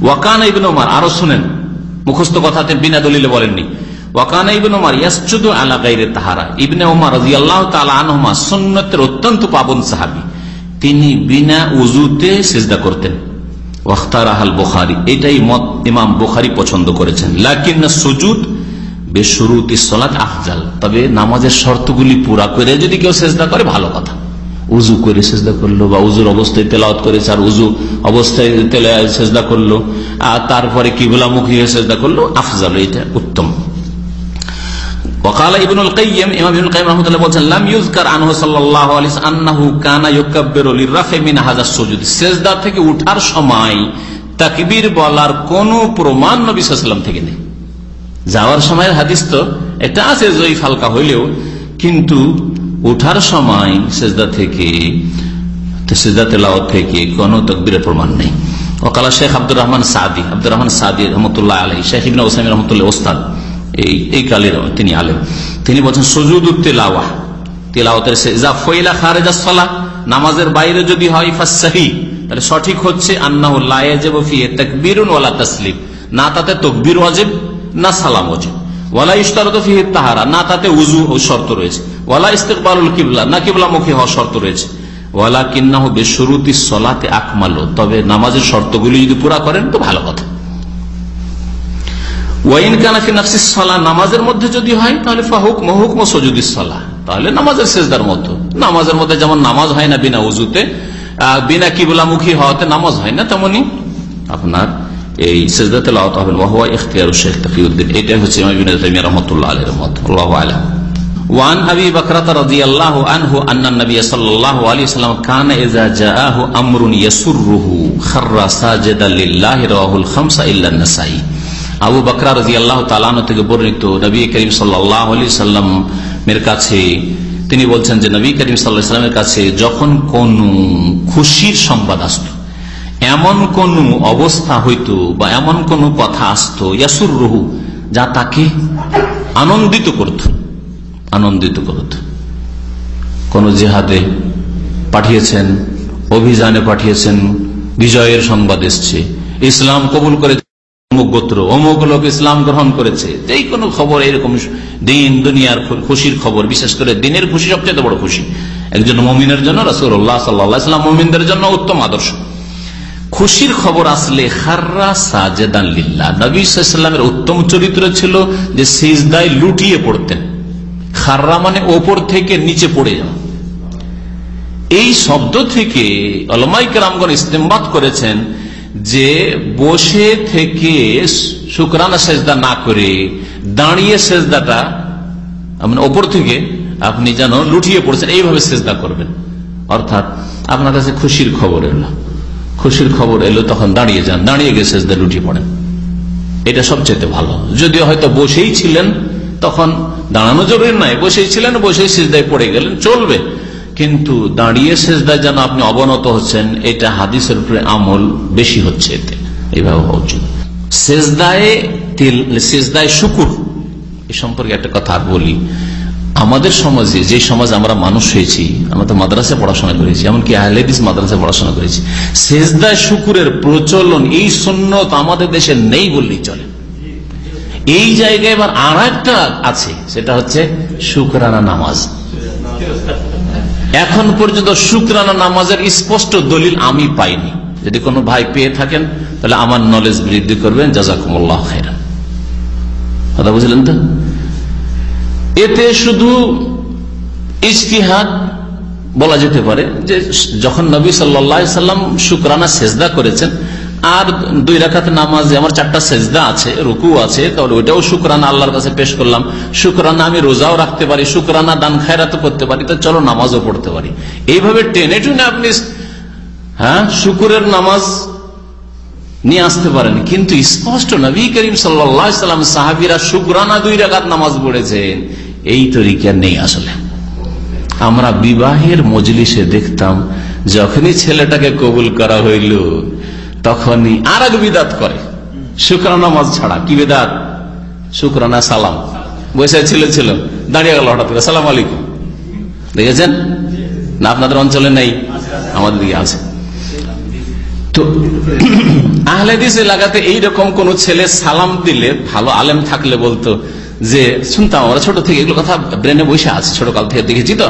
ওয়াকান ইবিন ওমার আরও শুনেন, মুখস্থ কথাতে বিনা দলিলে বলেননি। ওয়াকানা ইবিন ওমার আলা গাইরে তাহারা। ইবনে ওমার আল্লাহ আনহমা অত্যন্ত পাবন সাহাবি। তিনি বিনা উজুতে সেজদা করতেন। ওয়াখতার আহাল বোখারি, এটাই মত ইমাম বোখারি পছন্দ করেছেন। লাকিন সুজুদ বেসরুতি আফজাল। তবে নামাজের শর্তগুলি পুরা করে যদি কেউ সেজদা করে, ভালো কথা। উজু করে সেজদা করলো বা উজুর অবস্থায় তেলাওয়াত করেছে আর উজু অবস্থায় সেজদা করলো আর তারপরে কিবলামুখী হয়ে সেজদা করলো আফজাল এটা উত্তম وقال ابن القيم امام ابن القيم رحمه الله বলেন لم يذكر عنه صلى الله عليه وسلم انه كان يكبر للرفع من هذا السجود সিজদা থেকে ওঠার সময় তাকবীর বলার কোনো প্রমাণ নবী সাল্লাল্লাহু থেকে নেই যাওয়ার সময়ের হাদিস তো এটা আছে জয়ীফ হালকা হইলেও কিন্তু ওঠার সময় সেজদা থেকে সেজদা তেলাওয়াত থেকে কোন তকবীরের প্রমাণ নেই। ওকালা শেখ আব্দুর রহমান সাদি, আব্দুর রহমান সাদি রহমতুল্লাহ আলহী শেখ ইবিন ওসাইম রহমতুল্লাহ ওস্তাদ, এই এই কালের তিনি আলেম। তিনি বলছেন, সজুদ তেলাওয়া তেলাওয়াতের সেজা ফইলা খারেজা সলা নামাজের বাইরে যদি হয় ফাসাহি তাহলে সঠিক হচ্ছে আন্নাহ লায়াজেব ফিয়ে তাকবীরুন ওয়ালা না তাতে তকবীর ওয়াজিব, না সালাম ওয়াজিব। ওয়ালা ইস্তারত তাহারা, না তাতে উজু শর্ত রয়েছে। ওয়ালা ইস্তেকবালুল কিবলা, না কিবলামুখী হওয়ার শর্ত রয়েছে। ওয়ালা কিন্নাহ বেসরুতি সলাতে আকমালো, তবে নামাজের শর্তগুলি যদি পুরা করেন তো ভালো কথা। সলা, নামাজের মধ্যে যদি হয়, তাহলে ফাহুক মহুক মসজুদি সলা, তাহলে নামাজের শেষদার নামাজের মধ্যে যেমন নামাজ হয় না বিনা উজুতে বিনা কিবলামুখী হওয়াতে নামাজ হয় না তেমনি আপনার এই সেজদাতে লাওয়াত হবেন ওয়াহুয়া ইখতিয়ার শেখ তকিউদ্দিন এটাই হচ্ছে রহমতুল্লাহ আলের মত আল্লাহ আলম وعن ابي بكرة رضي الله عنه ان النبي صلى الله عليه وسلم كان اذا جاءه امر يسره خر ساجدا لله رواه الخمسه الا النسائي আবু বকরা রাজি আল্লাহ তালানো থেকে বর্ণিত নবী করিম সাল্লাহ আলি সাল্লামের কাছে তিনি বলছেন যে নবী করিম সাল্লাহ সাল্লামের কাছে যখন কোন খুশির সংবাদ আসত এমন কোন অবস্থা হইতো বা এমন কোন কথা আসতো ইয়াসুর রহু যা তাকে আনন্দিত করত আনন্দিত করত। কোন জেহাদে পাঠিয়েছেন, অভিযানে পাঠিয়েছেন, বিজয়ের সংবাদ এসছে। ইসলাম কবুল করে অমুক গোত্র, অমুক লোক ইসলাম গ্রহণ করেছে। যেই কোনো খবর এরকম দিন, দুনিয়ার খুশির খবর, বিশেষ করে দিনের খুশি সবচেয়ে বড় খুশি। একজন মমিনের জন্য রসুল্লাহ সাল্লাম মমিনদের জন্য উত্তম আদর্শ। খুশির খবর আসলে হার্রা সাজেদান লিল্লা নবী সাল্লামের উত্তম চরিত্র ছিল যে সিজদায় লুটিয়ে পড়তেন। খাররা মানে ওপর থেকে নিচে পড়ে যাওয়া। এই শব্দ থেকে অলমাইক রামগণ ইস্তেমাত করেছেন যে বসে থেকে শুক্রানা সেজদা না করে দাঁড়িয়ে সেজদাটা মানে ওপর থেকে আপনি যেন লুটিয়ে পড়ছেন, এইভাবে সেজদা করবেন। অর্থাৎ আপনার কাছে খুশির খবর এলো। খুশির খবর এলো, তখন দাঁড়িয়ে যান। দাঁড়িয়ে সেজদা লুটিয়ে পড়েন। এটা সবচেয়ে ভালো। যদিও হয়তো বসেই ছিলেন, তখন দাঁড়ানো জরুরি নাই বসেই ছিলেন, বসেই সেজদায় পড়ে গেলেন, চলবে। কিন্তু দাঁড়িয়ে সেজদায় যেন আপনি অবনত হচ্ছেন, এটা হাদিসের উপরে আমল বেশি হচ্ছে এতে। এইভাবে হওয়া উচিত। সেজদায় সেজদায় শুকুর। এ সম্পর্কে একটা কথা বলি। আমাদের সমাজে, যে সমাজ আমরা মানুষ হয়েছি, আমরা তো মাদ্রাসে পড়াশোনা করেছি, এমনকি আহলেদিস মাদ্রাসে পড়াশোনা করেছি, সেজদায় শুকুরের প্রচলন এই সুন্নত আমাদের দেশে নেই বললেই চলে। এই জায়গায় এবার আর একটা আছে, সেটা হচ্ছে শুকরানা নামাজ। এখন পর্যন্ত শুক্রানা নামাজের স্পষ্ট দলিল আমি পাইনি। যদি কোনো ভাই পেয়ে থাকেন, তাহলে আমার নলেজ বৃদ্ধি করবেন, জাজাকুমুল্লাহ খাইরান। কথা বুঝলেন তো? এতে শুধু ইজতিহাদ বলা যেতে পারে যে যখন নবী সাল্লা সাল্লাম শুক্রানা সেজদা করেছেন, আর দুই রাখাত নামাজে আমার চারটা সেজদা আছে রুকু আছে, তাহলে ওইটাও শুক্রানা আল্লাহর কাছে পেশ করলাম। শুক্রানা আমি রোজাও রাখতে পারি, শুক্রানা দান খায়রাত করতে পারি, তো চলো নামাজও পড়তে পারি। এইভাবে টেনে টুনে আপনি হ্যাঁ শুকুরের নামাজ নিয়ে আসতে পারেন। কিন্তু স্পষ্ট নবী করিম সাল্লাম সাহাবিরা শুক্রানা দুই রাকাত নামাজ পড়েছেন। এই তরিকা নেই আসলে। আমরা বিবাহের মজলিসে দেখতাম, যখনই ছেলেটাকে কবুল করা হইল, তখনই আর এক বিদাত করে। শুক্রানা মাছ ছাড়া। কি বেদাত? শুক্রানা সালাম। বসে ছিল ছিল। দাঁড়িয়ে গেল হঠাৎ করে। সালাম আলাইকুম। দেখেছেন? না আপনাদের অঞ্চলে নেই, আমাদের দিকে আছে। তো আহলেদিস এলাকাতে এইরকম কোন ছেলে সালাম দিলে ভালো আলেম থাকলে বলতো যে শুনতাম আমরা ছোট থেকে এগুলো কথা ব্রেনে বসে আছে, ছোট কাল থেকে দেখেছি তো।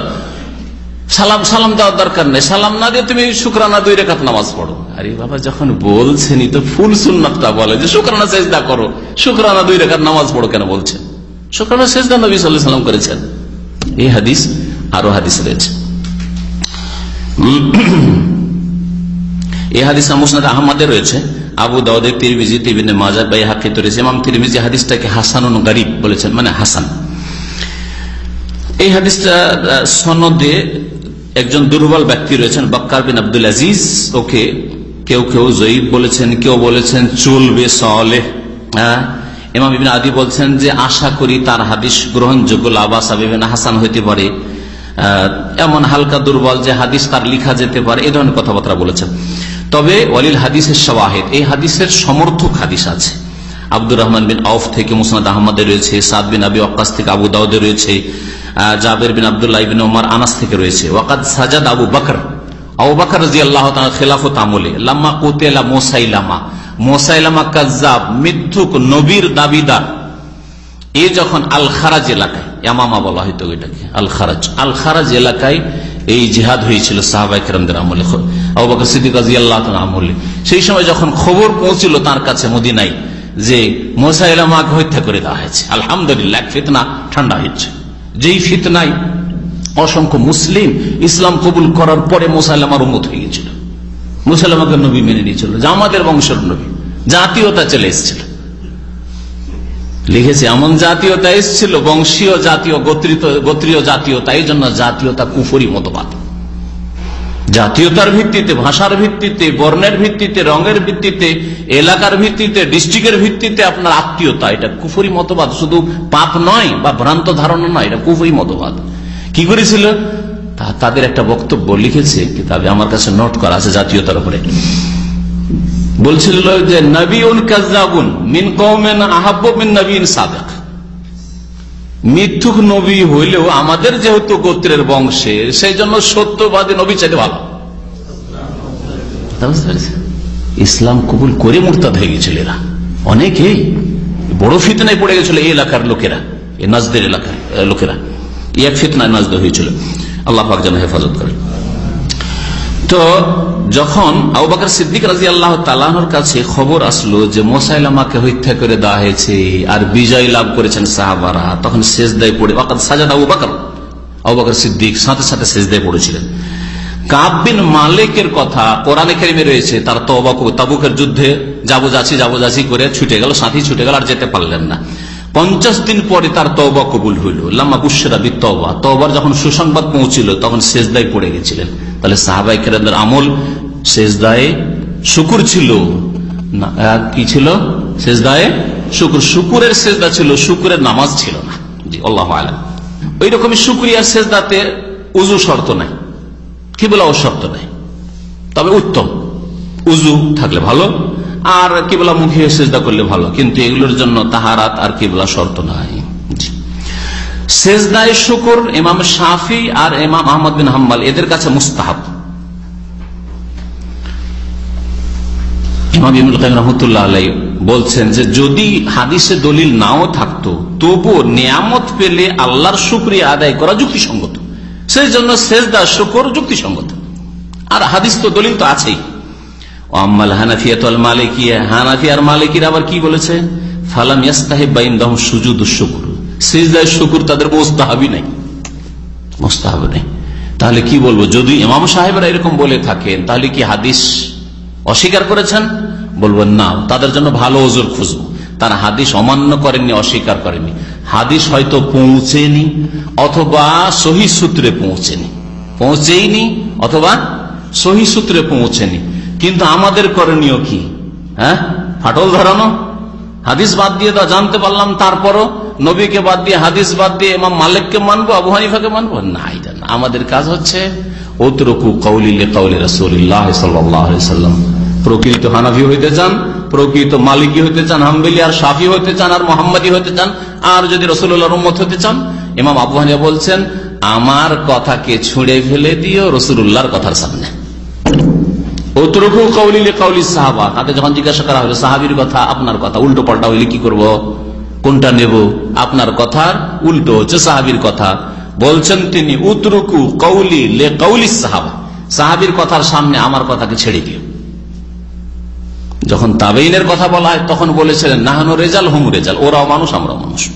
সালাম সালাম দেওয়ার দরকার নেই। সালাম না দিয়ে তুমি শুক্রানা দুই রেখাত নামাজ পড়ো। আরে বাবা, যখন বলছেনই তো ফুল সুন্নাতটা বলে যে শুক্রানা চেষ্টা করো। শুক্রানা দুই রেখাত নামাজ পড়ো কেন বলছেন? শুক্রানা চেষ্টা নবী সাল্লাহ সাল্লাম করেছেন। এই হাদিস আরও হাদিস রয়েছে। এই হাদিস মুসনাদ আহমদে রয়েছে। আবু দাউদের তিরমিজি তিবিনে মাজার বাই হাকিত রয়েছে ইমাম তিরমিজি হাদিসটাকে হাসান গরিব বলেছেন মানে হাসান। এই হাদিসটা সনদে একজন দুর্বল ব্যক্তি রয়েছেন, বাক্কার বিন আব্দুল আজিজ। ওকে কেউ কেউ জয়ীব বলেছেন, কেউ বলেছেন, চলবে সলে হ্যাঁ? ইমাম ইবিন আদি বলছেন যে, আশা করি তার হাদিস গ্রহণযোগ্য, লাবাসা হাসান হইতে পারে। এমন হালকা দুর্বল যে হাদিস তার লিখা যেতে পারে, এ ধরনের কথাবার্তা বলেছেন। তবে ওয়ালিল হাদিসের সওয়াহেদ এই হাদিসের সমর্থক হাদিস আছে। আব্দুর রহমান বিন আউফ থেকে মুসনাদ আহমদে রয়েছে, সাদ বিন আবি ওয়াক্কাস থেকে আবু দাউদে রয়েছে জাবের বিন আবদুল্লাহ বিন ওমর আনাস থেকে রয়েছে। ওয়াকাদ সাজাদ আবু বাকর, আবু খেলাফত লাম্মা কোতেলা মিথ্যুক নবীর দাবিদার। এ যখন আল খারাজ এলাকায়, ইয়ামামা বলা হয়তো এটাকে আল খারাজ আল খারাজ এলাকায় এই জিহাদ হয়েছিল সাহাবাই আমলে। সিদ্দিক আমলে সেই সময় যখন খবর পৌঁছিল তার কাছে মদিনাই যে মোসাইলামাকে হত্যা করে দেওয়া হয়েছে, আলহামদুলিল্লাহ ফিতনা ঠান্ডা হয়েছে। যেই ফিতনাই অসংখ্য মুসলিম ইসলাম কবুল করার পরে মোসাইলামার উন্মত হয়ে গেছিল। মুসাইলামাকে নবী মেনে নিয়েছিল যে আমাদের বংশের নবী, জাতীয়তা চলে এসেছিল। লিখেছে, এমন জাতীয়তা এসেছিল, বংশীয় জাতীয় গোত্রীয় জাতীয়তা এই জন্য জাতীয়তা কুফরি মতবাদ। জাতীয়তার ভিত্তিতে, ভাষার ভিত্তিতে, বর্ণের ভিত্তিতে, রঙের ভিত্তিতে, এলাকার ভিত্তিতে, ডিস্ট্রিক্টের ভিত্তিতে আপনার আত্মীয়তা, এটা কুফরি মতবাদ, শুধু পাপ নয় বা ভ্রান্ত ধারণা নয়, এটা কুফরি মতবাদ। কি করেছিল? তাদের একটা বক্তব্য লিখেছে, কিতাবে আমার কাছে নোট করা আছে জাতীয়তার উপরে। বলছিল যে নবী মিথ্যুক নবী হইলেও আমাদের যেহেতু গোত্রের বংশে, সেই জন্য সত্যবাদী নবী চাইতে ভালো। ইসলাম কবুল করে মুরতাদ হয়ে গেছিল এরা। অনেকেই বড় ফিতনায় পড়ে গেছিল এই এলাকার লোকেরা নাজদের এলাকার লোকেরা। এক ফিতনায় নাজদ হয়েছিল। আল্লাহ পাক যেন হেফাজত করে তো যখন আবাকর সিদ্দিক রাজি আল্লাহ তালাহর কাছে খবর আসলো যে মোসাইলামাকে হত্যা করে দেওয়া হয়েছে আর বিজয় লাভ করেছেন সাহাবারা, তখন শেষ দায় পড়ে সাজাদ আবু বাকর। আবাকর সিদ্দিক সাথে সাথে শেষ দায় পড়েছিলেন কাবিন মালিকের কথা কোরআনে খেরিমে রয়েছে, তার তাবুকের যুদ্ধে যাব যাচ্ছি যাব যাচ্ছি করে ছুটে গেল, সাথী ছুটে গেল আর যেতে পারলেন না। পঞ্চাশ দিন পরে তার তবা কবুল হইল। লাম্মা বুসরা বি তবা তবার যখন সুসংবাদ পৌঁছিল, তখন শেষ দায় পড়ে গেছিলেন। তাহলে সাহাবাই কেরাদের আমল শেষ দায়ে শুকুর ছিল। কি ছিল? শেষ দায়ে শুকুর। শুকুরের শেষদা ছিল, শুকুরের নামাজ ছিল না। জি, আল্লাহ আলম। ওই রকমই শুক্রিয়ার শেষদাতে উজু শর্ত নাই। কি বলা ও শর্ত নাই। তবে উত্তম। উজু থাকলে ভালো, আর কিবলা মুখে সেজদা করলে ভালো। কিন্তু এগুলোর জন্য তাহারাত আর কিবলা শর্ত নাই। সেজদায় শুকুর ইমাম শাফি আর ইমাম আহমদ বিন হাম্বাল, এদের কাছে মুস্তাহাব। বলছেন যে, যদি হাদিসে দলিল নাও থাকতো, তবুও নিয়ামত পেলে আল্লাহর শুক্রিয়া আদায় করা যুক্তিসঙ্গত। সেই জন্য সেজদা, শুকর যুক্তিসঙ্গত। আর হাদিস তো, দলিল তো আছেই। আম্মাল হানাফিয়াত মালিকিয়া, হানাফি আর মালিকির আবার কি বলেছে? ফালাম ইয়াস্তাহিব বাইন দহম সুজুদ শুকুর। সিজদায় শুকুর তাদের মোস্তাহাবি নাই। মোস্তাহাব নেই। তাহলে কি বলব? যদি ইমাম সাহেবরা এরকম বলে থাকেন, তাহলে কি হাদিস অস্বীকার করেছেন? বলব, না, তাদের জন্য ভালো ওজোর খুঁজবো। তারা হাদিস অমান্য করেননি, অস্বীকার করেনি হাদিস হয়তো পৌঁছেনি, অথবা সহি সূত্রে পৌঁছেনি। পৌঁছেইনি, অথবা সহি সূত্রে পৌঁছেনি। কিন্তু আমাদের করণীয় কি? হ্যাঁ? ফাটল ধরানো? হাদিস বাদ দিয়ে তা জানতে পারলাম তারপরও নবীকে বাদ দিয়ে হাদিস বাদ দিয়ে এমাম মালিককে মানবো, আবু হানিফাকে মানবো? না, এটা না। আমাদের কাজ হচ্ছে ওতরকু কৌলি রসুল্লাহ সাল্লাম। প্রকৃত হানাফি হইতে চান, প্রকৃত মালিকি হইতে চান, হাম্বেলি আর সাফি হইতে চান, আর মোহাম্মদী হইতে চান, আর যদি রসুল্লাহ উম্মত হইতে চান, ইমাম আবু হানিয়া বলছেন, আমার কথাকে ছুঁড়ে ফেলে দিও রসুল্লাহর কথার সামনে। ওতরকু কৌলিলে কৌলি সাহাবা তাকে যখন জিজ্ঞাসা করা কথা আপনার কথা, উল্টো পাল্টা হইলে কি করব? কোনটা নেব? আপনার কথার উল্টো হচ্ছে সাহাবির কথা। বলছেন তিনি, উতরুকু কৌলি লে কৌলি সাহাবা, সাহাবির কথার সামনে আমার কথাকে ছেড়ে দিও। যখন তাবেইনের কথা বলা হয়, তখন বলেছিলেন, নাহানো রেজাল, হুম রেজাল, ওরাও মানুষ, আমরাও মানুষ।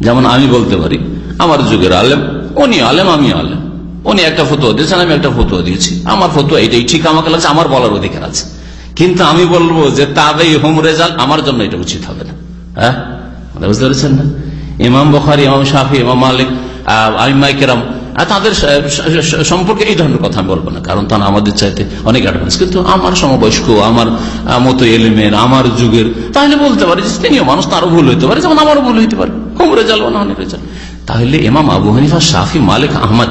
যেমন আমি বলতে পারি, আমার যুগের আলেম, উনি আলেম আমি আলেম। উনি একটা ফতুয়া দিয়েছেন, আমি একটা ফতুয়া দিয়েছি। আমার ফতুয়া এটাই ঠিক, আমাকে লাগছে, আমার বলার অধিকার আছে। কিন্তু আমি বলব যে তাবেই হোম রেজাল্ট আমার জন্য এটা উচিত হবে না। হ্যাঁ? বুঝতে পেরেছেন না? ইমাম বখারি, ইমাম শাহি ইমাম মালিক আইমাইকেরাম তাদের সম্পর্কে এই ধরনের কথা আমি বলব না, কারণ তারা আমাদের চাইতে অনেক অ্যাডভান্স কিন্তু আমার সমবয়স্ক, আমার মতো এলিমের, আমার যুগের, তাহলে বলতে পারে যে তিনিও মানুষ তারও ভুল হইতে পারে, যেমন আমারও ভুল হইতে পারে। হোম রেজাল্ট না অনেক রেজাল্ট তাহলে ইমাম আবু হানিফা, শাফি, মালিক, আহমদ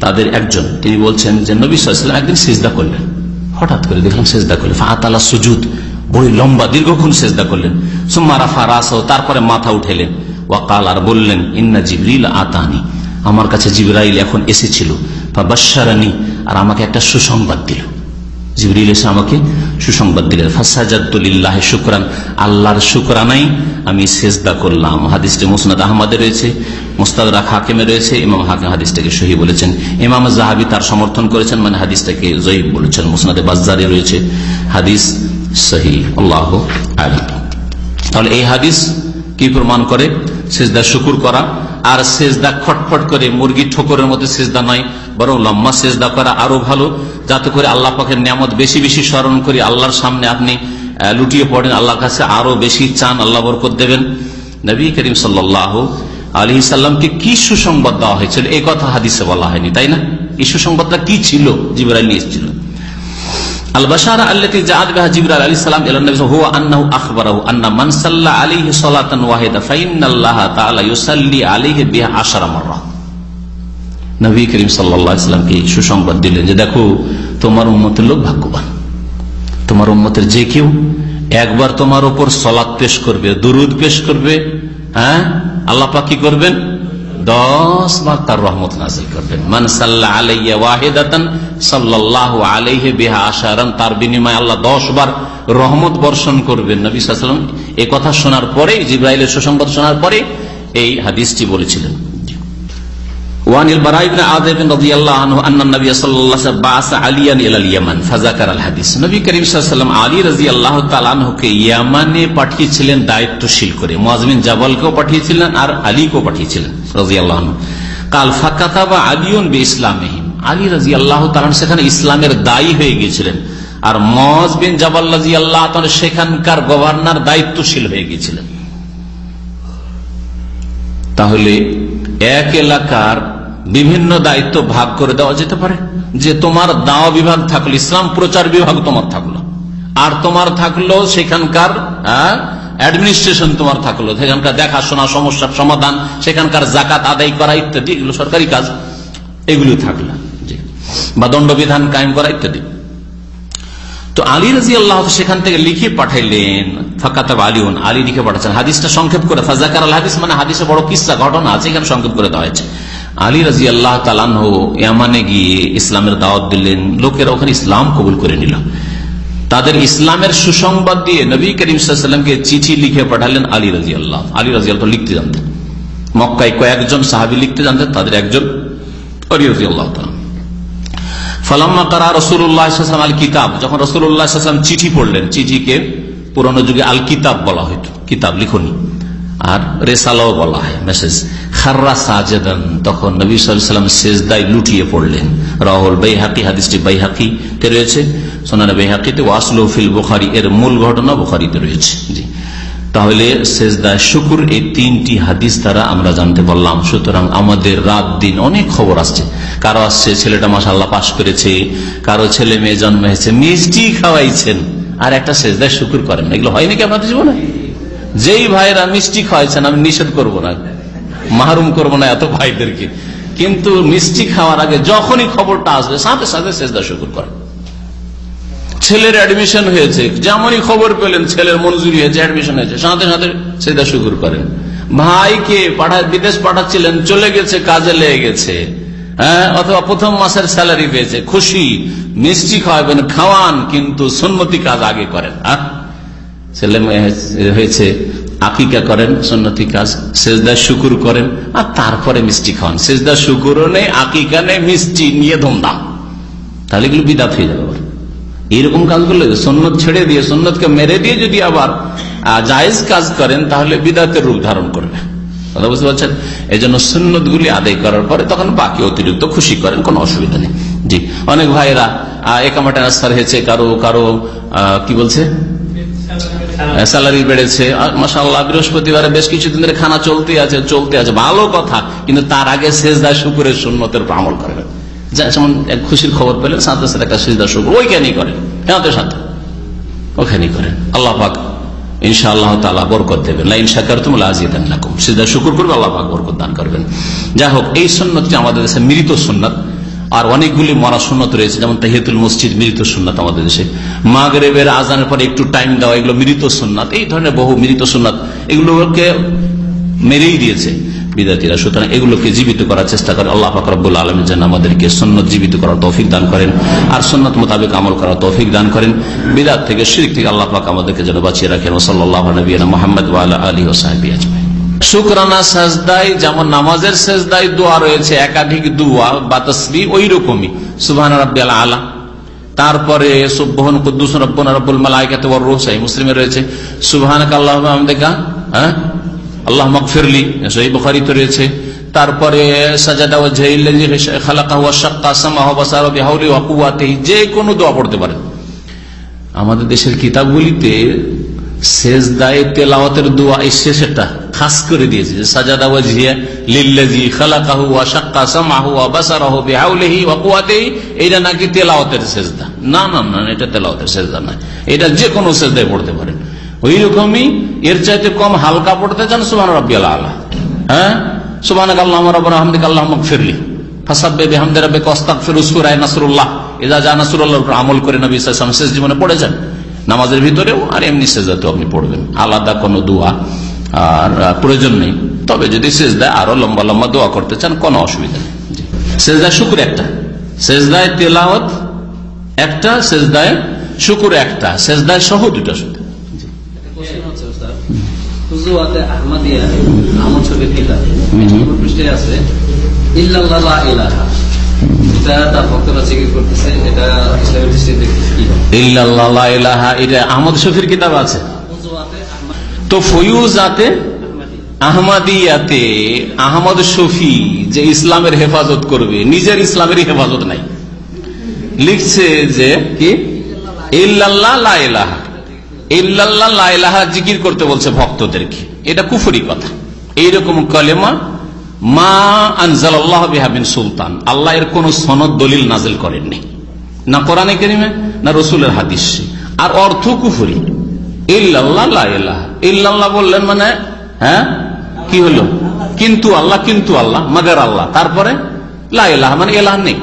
তাদের একজন। তিনি বলছেন যে, নবী সাল্লাল্লাহু একদিন সেজদা করলেন। হঠাৎ করে দেখলাম সেজদা করলেন। ফাতালা সুজুদ, বড় লম্বা, দীর্ঘক্ষণ সেজদা করলেন। সুম্মা রাফা রাসও তারপরে মাথা উঠেলেন। ওয়াকাল আর বললেন, ইন্না জিবরিল আতানি, আমার কাছে জিবরাইল এখন এসেছিল। বাসারানি আর আমাকে একটা সুসংবাদ দিল। জিবরিল এসে আমাকে সুসংবাদ দিলেন। ফাসাজাদুল্লাহ শুক্রান, আল্লাহর শুক্রানাই আমি সেজদা করলাম। হাদিসটি মুসনাদ আহমদে রয়েছে। মুস্তাদ হাকিমে রয়েছে, ইমাম হাকিম হাদিসটাকে সহি বলেছেন। ইমাম জাহাবি তার সমর্থন করেছেন মানে হাদিসটাকে জয়ীব বলেছেন। মুসনাদে বাজারে রয়েছে, হাদিস সহি, আল্লাহ আলী তাহলে এই হাদিস কি প্রমাণ করে? সেজদা শুকুর করা, আর সেজদা খটফট করে, মুরগি ঠোকরের মধ্যে সেজদা নয়, বরং লম্বা সেজদা করা আরও ভালো, যাতে করে আল্লাহ পাখের নিয়ামত বেশি বেশি স্মরণ করি, আল্লাহর সামনে আপনি লুটিয়ে পড়েন, আল্লাহর কাছে আরও বেশি চান, আল্লাহ বরকত দেবেন। নবী করিম সাল্লাহ আলী ইসাল্লামকে কি সুসংবাদ দেওয়া হয়েছিল? এ কথা হাদিসে বলা হয়নি, তাই না? এই সুসংবাদটা কি ছিল? জিবরাইল নিয়ে এসেছিল। নবী সুসংবাদ দিলেন যে, দেখো, তোমার উম্মতের লোক ভাগ্যবান। তোমার উম্মতের যে কেউ একবার তোমার উপর সলাৎ পেশ করবে, দুরুদ পেশ করবে হ্যাঁ? আল্লাহ পাক কি করবেন? দশ বার তার রহমত নাজিল করবেন। মান সাল্লাহ আলাইয়া ওয়াহেদাতান সাল্লাহ আলাইহে বিহা আশারান, তার বিনিময়ে আল্লাহ দশ বার রহমত বর্ষণ করবেন। নবী সাল্লাম এ কথা শোনার পরে, জিব্রাইলের সুসংবাদ শোনার পরে এই হাদিসটি বলেছিলেন। وعن البراء بن عازب رضي الله عنه ان النبي صلى الله عليه وسلم بعث عليا الى اليمن فذكر الحديث নবী করিম সাল্লাল্লাহু আলাইহি ওয়াসাল্লাম আলী রাদিয়াল্লাহু তাআলা আনহুকে ইয়ামানে পাঠিয়েছিলেন দায়িত্বশীল করে মুয়াজ্জিন জাবালকেও পাঠিয়েছিলেন আর আলীকেও পাঠিয়েছিলেন রাদিয়াল্লাহু আনহু কাল ফাকাতাবা আলিউন বিইসলামিহিম আলী রাদিয়াল্লাহু তাআলা সেখানে ইসলামের দায়ী হয়ে গিয়েছিলেন আর মজ বিন জাবাল রাদিয়াল্লাহু তাআলা সেখানকার গভর্নর দায়িত্বশীল হয়ে গিয়েছিলেন তাহলে এক এলাকার বিভিন্ন দায়িত্ব ভাগ করে দেওয়া যেতে পারে। যে তোমার দাওয়া বিভাগ থাকল, ইসলাম প্রচার বিভাগ তোমার থাকল। আর তোমার থাকল সেখানকার অ্যাডমিনিস্ট্রেশন তোমার থাকল। সেখানকার দেখাশোনা সমস্যার সমাধান, সেখানকার জাকাত আদায় করা ইত্যাদি, এগুলো সরকারি কাজ। এগুলো থাকল। বা দণ্ডবিধান কায়েম করা ইত্যাদি। তো আলী রাজি আল্লাহ সেখান থেকে লিখে পাঠাইলেন, ফাকাতাব আলীন আলী লিখে পাঠাচ্ছেন। হাদিসটা সংক্ষেপ করে ফাজাকার আল হাদিস মানে হাদিসে বড় কিসা, ঘটনা আছে, এখানে সংক্ষেপ করে দেওয়া হয়েছে। আলী রাজি আল্লাহ তালান ইয়ামানে গিয়ে ইসলামের দাওয়াত দিলেন। লোকেরা ওখানে ইসলাম কবুল করে নিল। তাদের ইসলামের সুসংবাদ দিয়ে নবী করিম চিঠি লিখে পাঠালেন আলী রাজি আল্লাহ আলী রাজি আল্লাহ লিখতে জানতেন। মক্কায় কয়েকজন সাহাবি লিখতে জানতেন, তাদের একজন আলী রাজি আল্লাহ ফালাম্মা কারা রসুল্লাহ আল কিতাব যখন রসুল্লাহ চিঠি পড়লেন, চিঠিকে পুরনো যুগে আল কিতাব বলা হইতো। কিতাব লিখনি। আর রেসালাও বলা হয়। মেসেজ খাররা সাজেদান, তখন নবী সাল্লাম সেজদাই লুটিয়ে পড়লেন। রাহুল বেহাকি হাদিসটি বাইহাকি তে রয়েছে, সোনানা বেহাকিতে ওয়াসলো ফিল বুখারি, এর মূল ঘটনা বুখারিতে রয়েছে। জি। তাহলে সেজদা শুকুর এই তিনটি হাদিস দ্বারা আমরা জানতে পারলাম। সুতরাং আমাদের রাত দিন অনেক খবর আসছে। কারও আসছে, ছেলেটা মাসাল্লাহ পাশ করেছে, কারও ছেলে মেয়ে জন্ম হয়েছে, মিষ্টি খাওয়াইছেন, আর একটা সেজদায় শুকুর করেন এগুলো হয়নি কি আপনাদের জীবনে? যেই ভাইরা মিষ্টি খাওয়াইছেন, আমি নিষেধ করব না, মাহরুম করব না এত ভাইদেরকে। কিন্তু মিষ্টি খাওয়ার আগে যখনই খবরটা আসবে, সাথে সাথে সেজদা শুকুর করেন ছেলের অ্যাডমিশন হয়েছে, যেমনই খবর পেলেন, ছেলের মঞ্জুরি হয়েছে অ্যাডমিশন হয়েছে, সাথে সাথে সেটা শুকুর করেন। ভাইকে পাঠা, বিদেশ পাঠাচ্ছিলেন, চলে গেছে, কাজে লেগে গেছে। হ্যাঁ অথবা প্রথম মাসের স্যালারি পেয়েছে, খুশি। মিষ্টি খাওয়াবেন, খাওয়ান, কিন্তু সন্মতি কাজ আগে করেন। হ্যাঁ ছেলে হয়েছে আকিকা করেন, সন্নতি কাজ, সেজদা শুকুর করেন, আর তারপরে মিষ্টি খাওয়ান। সেজদা শুকুরও নেই আকিকা নেই, মিষ্টি নিয়ে ধুমধাম তাহলে এগুলো বিদাত হয়ে যাবে আবার। এইরকম কাজগুলো সন্ন্যত ছেড়ে দিয়ে সন্ন্যতকে মেরে দিয়ে যদি আবার জায়েজ কাজ করেন, তাহলে বিদাতের রূপ ধারণ করবে। কথা বুঝতে পারছেন? এই জন্য সুন্নত গুলি আদায় করার পরে তখন বাকি অতিরিক্ত খুশি করেন, কোনো অসুবিধা নেই। জি, অনেক ভাইয়েরা একামাটা রাস্তার হয়েছে কারও কারও কি বলছে? স্যালারি বেড়েছে। মাসাল্লাহ বৃহস্পতিবারে বেশ কিছুদিন ধরে খানা চলতে আছে চলতে আছে। ভালো কথা, কিন্তু তার আগে শেষ দায় শুকুরের সুন্নতের আমল করবেন যেমন এক খুশির খবর পেলেন, সাথে সাথে একটা সিজদা, শুকুর, ওইখানেই করেন। হ্যাঁ সাথে। ওখানেই করেন। আল্লাহ পাক ইনশা আল্লাহ বরকত দেবেন করবেন। যাই হোক, এই সুন্নতটি আমাদের দেশে মৃত সুন্নত। আর অনেকগুলি মরা সুন্নত রয়েছে, যেমন তাহিয়াতুল মসজিদ, মৃত সুন্নত আমাদের দেশে। মাগরেবের আজানের পরে একটু টাইম দেওয়া, এগুলো মৃত সুন্নাত, এই ধরনের বহু মৃত সুন্নাত, এগুলোকে মেরেই দিয়েছে বিদ্যার্থীরা। সুতরাং এগুলোকে জীবিত করার চেষ্টা করে আল্লাহ ফাকরবুল আলম যেন আমাদেরকে সন্ন্যত জীবিত করার তৌফিক দান করেন, আর সন্ন্যত মোতাবেক আমল করার তৌফিক দান করেন। বিদাত থেকে শিরিক থেকে আল্লাহ পাক আমাদেরকে যেন বাঁচিয়ে রাখেন। ওসল্লাহ নবীনা মোহাম্মদ আলী ও সাহেবী আজমাই শুক্রানা সাজদাই যেমন নামাজের সেজদায় দোয়া রয়েছে, একাধিক দোয়া বা ওই রকমই সুবাহ রব্বিআল আলা। তারপরে সুবহন কুদ্দুস রব্বনা রব্বুল মালাইকাতে ওয়ার রূহ, সহিহ মুসলিমে রয়েছে। সুবহানাক আল্লাহুম্মা হামদিকা হ্যাঁ? আল্লাহ মগফিরলি সহিহ বুখারীতে রয়েছে। তারপরে সাজাদা ওয়াজহিল্লাযী খালাকাহু ওয়া শাক্কা সামাহু বাসারা বিহাউলি ওয়া কুওয়াতিহি যে কোনো দোয়া পড়তে পারেন আমাদের দেশের কিতাবগুলিতে শেষদায় তেলাওয়াতের দোয়া এই শেষেরটা খাস করে দিয়েছে সাজাদা ওয়াজহিয়া লিল্লাযী খালাকাহু ওয়া শাক্কা সামাহু ওয়া বাসারাহু বিহাউলিহি ওয়া কুওয়াতিহি এটা নাকি তেলাওয়াতের সেজদা। না না না, এটা তেলাওয়াতের সেজদা না এটা যে কোনো সেজদায় পড়তে পারেন ওই রকমই এর চাইতে কম হালকা পড়তে চান সুবহান রাব্বিয়াল আলা। হ্যাঁ? সুবহানাক আল্লাহুম্মা রাব্বানা হামদিকা আল্লাহুম্মা গফিরলি ফাসাব্বি বিহামদি রাব্বিকা ওয়াস্তাগফিরু সূরায়ে নাসরুল্লাহ। ইযা জা নাসরুল্লাহর উপর আমল করে নবী সাল্লাল্লাহু আলাইহি জীবনে পড়েছেন নামাজের ভিতরেও আর এমনি সেজদাতেও আপনি পড়বেন। আলাদা কোনো দোয়া। আর প্রয়োজন নেই। তবে যদি সেজদায় আরও লম্বা লম্বা দোয়া করতে চান কোনো অসুবিধা নেই। সেজদায় শুকুর একটা। সেজদায় তেলাওয়াত একটা সেজদায় শুকুর একটা। সেজদায় সহ দুটা শুধু। আহমদ শফির কিতাব আছে। তো ফয়ুজাতে আহমাদিয়াতে আহমদ শফি যে ইসলামের হেফাজত করবে, নিজের ইসলামেরই হেফাজত নাই। লিখছে যে কি? জিকির করতে বলছে ভক্তদেরকে। এটা কুফুরি কথা। এইরকম কলেমা, মা আনজাল আল্লাহ বিহাবিন সুলতান। আল্লাহ এর কোন সনদ, দলিল নাজিল করেননি। না কোরআনে কেরিমে, না রসুলের হাদিস। আর অর্থ কুফুরি। ইল্লাল্লাহ বললেন মানে হ্যাঁ? কি হলো? কিন্তু আল্লাহ কিন্তু আল্লাহ মাগার আল্লাহ। তারপরে লাহ মানে এলাহ নেই।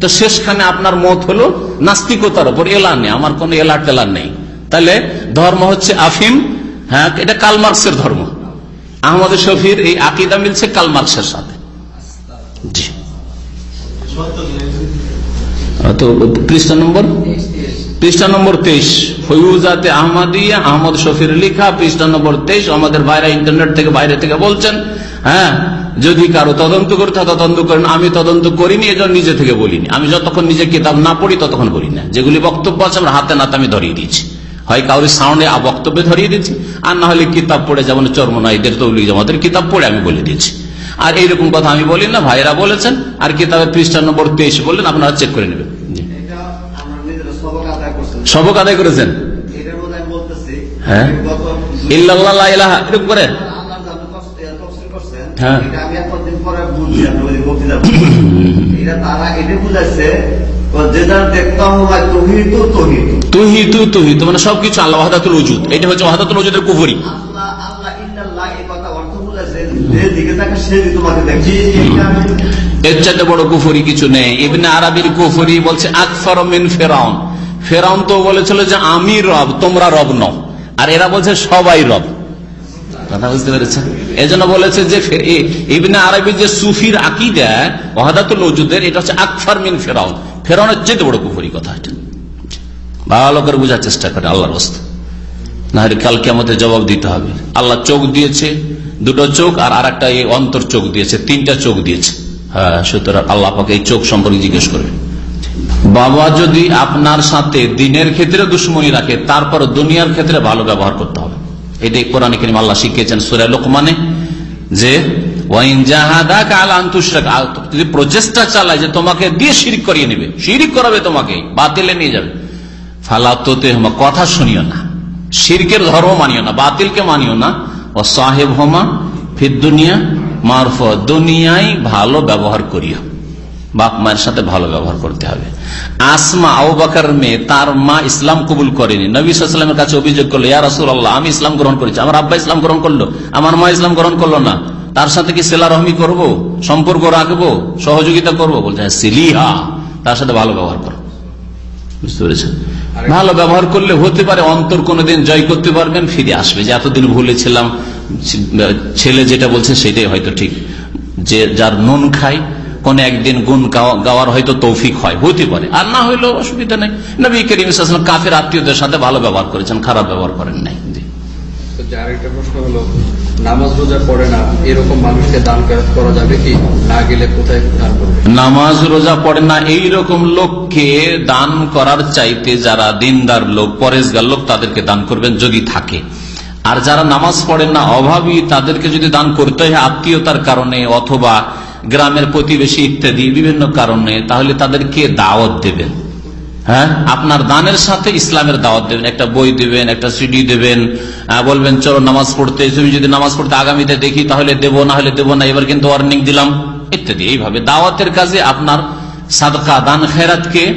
তো শেষখানে আপনার মত হলো নাস্তিকতার উপর এলাহ নেই আমার কোন এলাহ টেলা নেই। তাহলে ধর্ম হচ্ছে আফিম হ্যাঁ? এটা কালমার্কসের ধর্ম। আহমদ শফির এই আকিদা মিলছে কালমার্কসের সাথে। জি। তো পৃষ্ঠা নম্বর? পৃষ্ঠা নম্বর তেইশ। ফৈজাতে আহমদিয়া, আহমদ শফির লিখা, পৃষ্ঠা নম্বর তেইশ। আমাদের বাইরে ইন্টারনেট থেকে বাইরে থেকে বলছেন হ্যাঁ যদি কারও তদন্ত করতে তদন্ত করেন। আমি তদন্ত করিনি, এজন্য নিজে থেকে বলিনি। আমি যতক্ষণ নিজে কিতাব না পড়ি, ততক্ষণ বলি না। যেগুলি বক্তব্য আছে, আমার হাতে নাতে আমি ধরিয়ে দিয়েছি। হয় কাউরি সাউন্ডে বক্তব্য ধরিয়ে দিচ্ছি আর না হলে কিতাব পড়ে যেমন চর্মনাইদের তৌলিক জামাতের কিতাব পড়ে আমি বলে দিচ্ছি আর এইরকম কথা আমি বলি না, ভাইরা বলেছেন, আর কিতাবের পৃষ্ঠা নম্বর তেইশ বললেন, আপনারা চেক করে নেবেন। সবক আদায় করেছেন? হ্যাঁ। ইল্লাল্লাহ ইলাহা এরকম করে? হ্যাঁ। হয় তহিত তহিত মানে সবকিছু আল্লাহ ওয়াহাদাতুল উজুদ এটা হচ্ছে ওয়াহাদাতুল কুফরি। আমি এর চাইতে বড় কুফরি কিছু নেই। ইবনে আরবির কুফরি বলছে আকফর মিন ফেরাউন। ফেরাউন তো বলেছিল যে, আমি রব, তোমরা রব ন আর এরা বলছে, সবাই রব। কথা বুঝতে পেরেছেন? এই জন্য বলেছে যে ইবনে আরবির যে সুফির আকিদা, ওয়াহাদাতুল ওজুদের, এটা হচ্ছে আকফর মিন ফেরাউন। ফেরাউনের চাইতে বড় কুফরি কথা এটা। ভালো করে বোঝার চেষ্টা করে, আল্লাহর বস্তা নাহলে কালকে আমাদের জবাব দিতে হবে। আল্লাহ চোখ দিয়েছে, দুটো চোখ, আর আর একটা অন্তর চোখ দিয়েছে, তিনটা চোখ দিয়েছে। হ্যাঁ সুতরাং আল্লাহ পাকে এই চোখ সম্পর্কে জিজ্ঞেস করবে। বাবা যদি আপনার সাথে দিনের ক্ষেত্রে দুশ্মনী রাখে, তারপর দুনিয়ার ক্ষেত্রে ভালো ব্যবহার করতে হবে। এটাই কোরআন করিম আল্লাহ শিখিয়েছেন সুরে লোকমানে, যে প্রচেষ্টা চালায় যে তোমাকে দিয়ে শিরিক করিয়ে নেবে, শিরিক করাবে তোমাকে, বাতিলে নিয়ে যাবে। ফালাতোতে হোমা কথা শুনিও না, শিরকের ধর্ম মানিও না, বাতিলকে মানিও না। ও সাহেব হোমা ফির দুনিয়া, মারফ দুনিয়ায় ভালো ব্যবহার করিও। বাপ মায়ের সাথে ভালো ব্যবহার করতে হবে। আসমা আউ বাকার মেয়ে তার মা ইসলাম কবুল করেনি। নবী সাল্লামের কাছে অভিযোগ করল ইয়া রাসুল আল্লাহ আমি ইসলাম গ্রহণ করেছি। আমার আব্বা ইসলাম গ্রহণ করল আমার মা ইসলাম গ্রহণ করল না। তার সাথে কি সেলা রহমি করব? সম্পর্ক রাখব? সহযোগিতা করব? বলছে হ্যাঁ সিলিহা তার সাথে ভালো ব্যবহার করো। বুঝতে পেরেছেন? ভালো ব্যবহার করলে হতে পারে অন্তর কোনোদিন জয় করতে পারবেন ফিরে আসবে। যে এতদিন ভুলেছিলাম ছেলে যেটা বলছে সেটাই হয়তো ঠিক। যে যার নুন খায় কোন একদিন গুণ গাওয়ার হয়তো তৌফিক হয় হতে পারে। আর না হইলেও অসুবিধা নেই। নবী করিম ইসলাম কাফের আত্মীয়দের সাথে ভালো ব্যবহার করেছেন খারাপ ব্যবহার করেন নাই। জি। তো যার একটা প্রশ্ন হলো নামাজ রোজা পড়ে না এরকম মানুষকে দান করা যাবে কি? না গেলে কোথায় দান করবে? নামাজ রোজা পড়ে না এই লোককে দান করার চাইতে যারা দিনদার লোক পরেশগার লোক তাদেরকে দান করবেন যদি থাকে। আর যারা নামাজ পড়েন না অভাবী তাদেরকে যদি দান করতে হয় আত্মীয়তার কারণে অথবা গ্রামের প্রতিবেশী ইত্যাদি বিভিন্ন কারণে, তাহলে তাদেরকে দাওয়াত দেবেন? হ্যাঁ? আপনার দানের সাথে ইসলামের দাওয়াত দেবেন। একটা বই দেবেন, একটা সিডি দেবেন বলবেন, চলো নামাজ পড়তে, তুমি যদি নামাজ পড়তে আগামীতে দেখি, তাহলে দেবো, না হলে দেবো না। এবার কিন্তু ওয়ার্নিং দিলাম। ইত্যাদি। এইভাবে দাওয়াতের কাজে আপনার সাদকা, দান খেরাতকে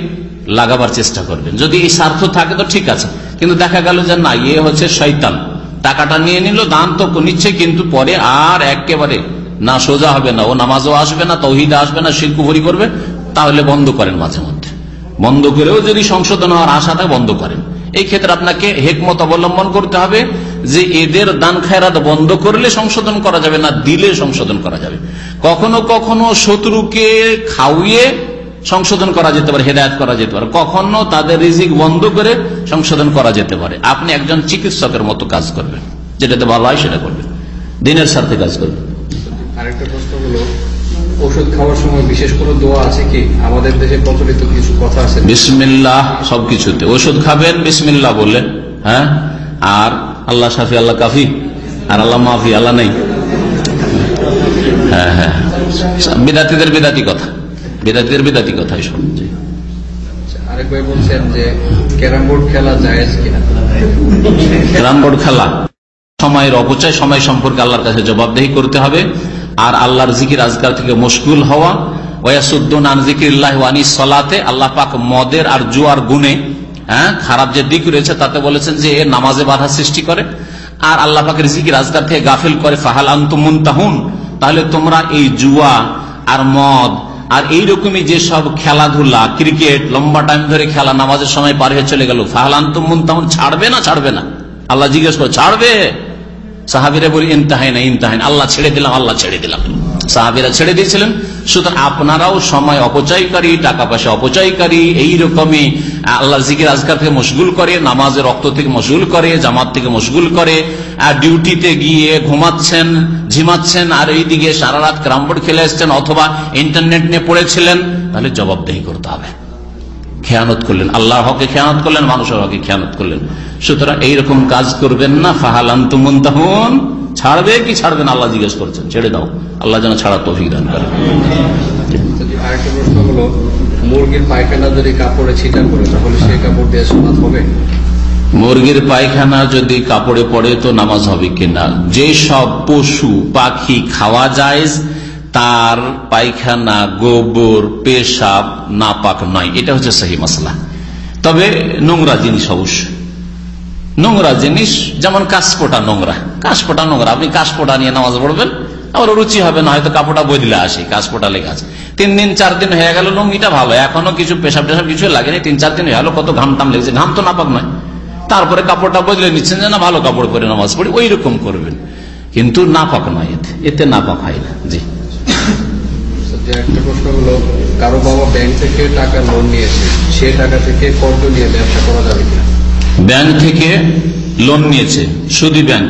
লাগাবার চেষ্টা করবেন। যদি এই স্বার্থ থাকে তো ঠিক আছে। কিন্তু দেখা গেল যে না ইয়ে হচ্ছে শৈতান টাকাটা নিয়ে নিল, দান তো নিচ্ছে, কিন্তু পরে আর একেবারে না সোজা হবে না, ও নামাজও আসবে না, তৌহিদে আসবে না শিল্পভরি করবে, তাহলে বন্ধ করেন মাঝে মধ্যে। বন্ধ করেও যদি সংশোধন হওয়ার আশাটা বন্ধ করেন। এই ক্ষেত্রে আপনাকে হেকমত অবলম্বন করতে হবে যে এদের দান খায়রাত বন্ধ করলে সংশোধন করা যাবে না, দিলে সংশোধন করা যাবে। কখনো কখনো শত্রুকে খাওয়িয়ে সংশোধন করা যেতে পারে, হেদায়ত করা যেতে পারে। কখনো তাদের রিজিক বন্ধ করে সংশোধন করা যেতে পারে। আপনি একজন চিকিৎসকের মতো কাজ করবেন। যেটাতে ভালো হয় সেটা করবেন। দিনের স্বার্থে কাজ করবেন। আরেকটা প্রশ্ন হলো ওষুধ খাওয়ার সময় বিশেষ কোনো দোয়া আছে কি? আমাদের দেশে প্রচলিত কিছু কথা আছে? বিসমিল্লাহ সবকিছুতে। ওষুধ খাবেন বিসমিল্লাহ বললেন। হ্যাঁ? আর আল্লাহ সাফি আল্লাহ কাফি আর আল্লাহ মাফি আল্লাহ নেই। হ্যাঁ হ্যাঁ বিদাতিদের বিদাতি কথা। বিদাতিদের বিদাতি কথা এসব আরেক ভাই বলছেন যে ক্যারাম বোর্ড খেলা জায়েজ কিনা? ক্যারাম বোর্ড খেলা। সময়ের অপচয় সময় সম্পর্কে আল্লাহর কাছে জবাবদেহি করতে হবে। আর আল্লাহর জিকির আজকার থেকে মুশকুল হওয়া। ওয়াসুদ্দুন ওয়ানি সলাতে, আল্লাহ পাক মদের আর হ্যাঁ খারাপ যে দিক রয়েছে তাতে বলেছেন যে এ নামাজে সৃষ্টি করে। আর থেকে গাফিল করে তাহুন তাহলে তোমরা এই জুয়া আর মদ আর এইরকমই যে সব খেলাধুলা, ক্রিকেট, লম্বা টাইম ধরে খেলা, নামাজের সময় পার হয়ে চলে গেল, ফাহাল আন্তুমুন তাহুন ছাড়বে না ছাড়বে না? আল্লাহ জিজ্ঞেস করে, ছাড়বে? সাহাবিরা বলি, ইন্তাহাই না, ইন্তাহাই আল্লাহ ছেড়ে দিলাম, আল্লাহ ছেড়ে দিলাম। সাহাবিরা ছেড়ে দিয়েছিলেন। সুতরাং আপনারাও সময় অপচয়কারী, টাকা পয়সা অপচয়কারী, এইরকমই আল্লাহ জিকির আজকার থেকে মশগুল করে, নামাজের রক্ত থেকে মশগুল করে, জামাত থেকে মশগুল করে আর ডিউটিতে গিয়ে ঘুমাচ্ছেন, ঝিমাচ্ছেন, আর এইদিকে সারা রাত ক্রামবোর্ড খেলে এসছেন অথবা ইন্টারনেট নিয়ে পড়েছিলেন, তাহলে জবাবদেহি করতে হবে। খেয়ানত করলেন, আল্লাহর হকে খেয়ানত করলেন, মানুষের হকে খেয়ানত করলেন। সুতরাং এইরকম কাজ করবেন না। ফাহালান্ত মুন্তাহুন। ছাড়বে কি ছাড়বেন? আল্লাহ জিজ্ঞেস করছেন। ছেড়ে দাও। আল্লাহ যেন ছাড়া তৌফিক দান করে। আরেকটা প্রশ্ন হলো মুরগির পায়খানা যদি কাপড়ে ছিটা করে তাহলে সেই কাপড় দিয়ে সমাজ হবে? মুরগির পায়খানা যদি কাপড়ে পড়ে তো নামাজ হবে কিনা যে সব পশু পাখি খাওয়া যায় তার পায়খানা গোবর পেশাব নাপাক নয়। এটা হচ্ছে সহি মশলা তবে নোংরা জিনিস অবশ্যই। নোংরা জিনিস, যেমন কাশপোটা নোংরা। কাশপোটা নোংরা, আপনি কাশপোটা নিয়ে নামাজ পড়বেন, আবার রুচি হবে না, হয়তো কাপড়টা বদলে আসে কাশপোটা লেগে আছে। তিন দিন, চার দিন হয়ে গেল, লুঙ্গিটা ভালো, এখনও কিছু পেশাব টেশাব কিছু লাগেনি, তিন, চার দিন হয়ে গেল, কত ঘাম টাম লেগেছে, ঘাম তো নাপাক নয়। তারপরে কাপড়টা বদলে নিচ্ছেন যে না ভালো কাপড় পরে নামাজ পড়ি, ওই রকম করবেন। কিন্তু নাপাক নয় এতে এতে নাপাক হয় না, জি। একটা প্রশ্ন হলো, কারও বাবা ব্যাংক থেকে টাকা লোন নিয়েছে, সে টাকা থেকে কর্জ নিয়ে ব্যবসা করা যাবে কিনা? ব্যাংক থেকে লোন নিয়েছে, সুদি ব্যাংক।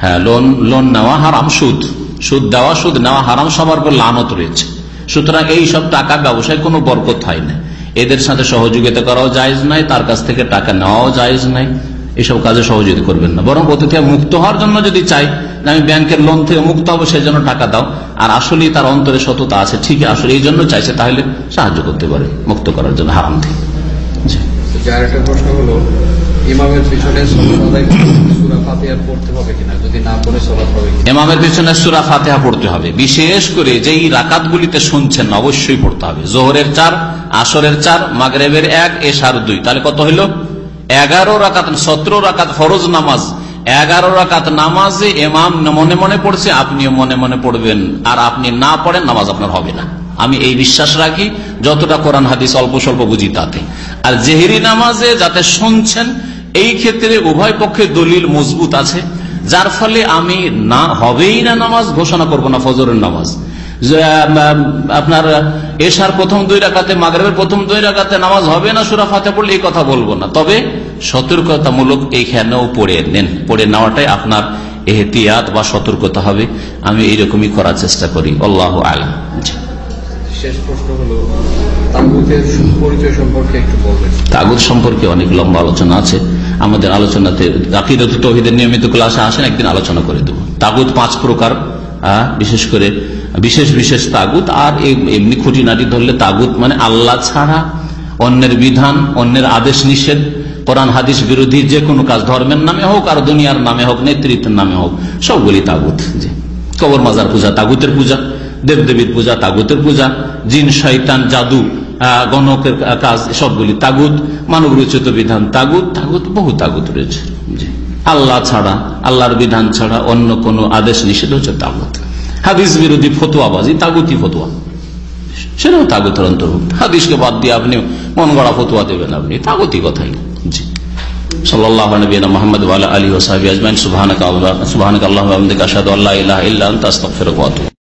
হ্যাঁ লোন লোন নেওয়া হারাম সুদ। সুদ দেওয়া, সুদ নেওয়া হারাম, সবার উপর লানত রয়েছে। সুতরাং এই সব টাকা ব্যবসায় কোনো বরকত হয় না। এদের সাথে সহযোগিতা করাও জায়জ নাই তার কাছ থেকে টাকা নেওয়াও জায়জ নাই এসব কাজে সহযোগিতা করবেন না। বরং অতিথি মুক্ত হওয়ার জন্য যদি চাই আমি ব্যাংকের লোন থেকে মুক্ত হব সেই জন্য টাকা দাও। আর আসলেই তার অন্তরে সততা আছে ঠিকই আসলে এই জন্য চাইছে, তাহলে সাহায্য করতে পারে, মুক্ত করার জন্য হারাম থেকে। প্রশ্ন হলো ইমামের পিছনে এমামের পিছনে সুরা পড়তে হবে বিশেষ করে যেই শুনছেন, অবশ্যই পড়তে হবে। জোহরের চার, আসরের চার, মাগরেবের এক দুই। তাহলে কত হইল? এগারো রাকাত, সতেরো রাকাত নামাজ। এগারো রাকাত নামাজে এমাম মনে মনে পড়ছে, আপনিও মনে মনে পড়বেন। আর আপনি না পড়েন, নামাজ আপনার হবে না। আমি এই বিশ্বাস রাখি, যতটা কোরআন হাদিস অল্প স্বল্প বুঝি তাতে। আর জেহেরি নামাজে যাতে শুনছেন এই ক্ষেত্রে উভয় পক্ষে দলিল মজবুত আছে যার ফলে আমি না হবেই না নামাজ ঘোষণা করব না ফজরের নামাজ। আপনার এশার প্রথম দুই রাখাতে মাগরেবের প্রথম দুই রাখাতে নামাজ হবে না সুরা ফাতে পড়লে এই কথা বলব না। তবে সতর্কতামূলক এইখানেও পড়ে নেন পড়ে নেওয়াটাই আপনার এহতিয়াত বা সতর্কতা হবে। আমি এইরকমই করার চেষ্টা করি আল্লাহ আলম। শেষ প্রশ্ন হলো তাগুতের পরিচয় সম্পর্কে একটু বলবেন। তাগুদ সম্পর্কে অনেক লম্বা আলোচনা আছে। আমাদের আলোচনাতে আকিদত তহিদের নিয়মিত ক্লাসে আসেন, একদিন আলোচনা করে দেবো। তাগুদ পাঁচ প্রকার বিশেষ করে বিশেষ বিশেষ তাগুত, আর এম- এমনি খুঁটিনাটি ধরলে তাগুত মানে আল্লাহ ছাড়া অন্যের বিধান, অন্যের আদেশ নিষেধ, কোরআন, হাদিস বিরোধী যে কোনো কাজ ধর্মের নামে হোক, আর দুনিয়ার নামে হোক, নেতৃত্বের নামে হোক, সবগুলি তাগুত। যে কবর মাজার পূজা, তাগুতের পূজা, দেবদেবীর পূজা, তাগুতের পূজা, জিন শৈতান জাদু গণকের কাজ সবগুলি তাগুত মানব রচিত বিধান তাগুত তাগুত বহু তাগুত রয়েছে। আল্লাহ ছাড়া আল্লাহর বিধান ছাড়া অন্য কোন আদেশ নিষেধ হচ্ছে তাগুত। হাদিস বিরোধী ফতুয়াবাজি তাগুতি ফতুয়া। সেটাও তাগুতের অন্তর্ভুক্ত। হাদিসকে বাদ দিয়ে আপনি মন গড়া ফতুয়া দেবেন আপনি তাগতি কথাই জি। সাল্লাহ নবীনা মোহাম্মদ আলী ওসাহাবি আজমাইন। সুবাহ সুবাহ আল্লাহ আশহাদু আল্লাহ ইলাহা ইল্লা আস্তাগফিরুকা ওয়া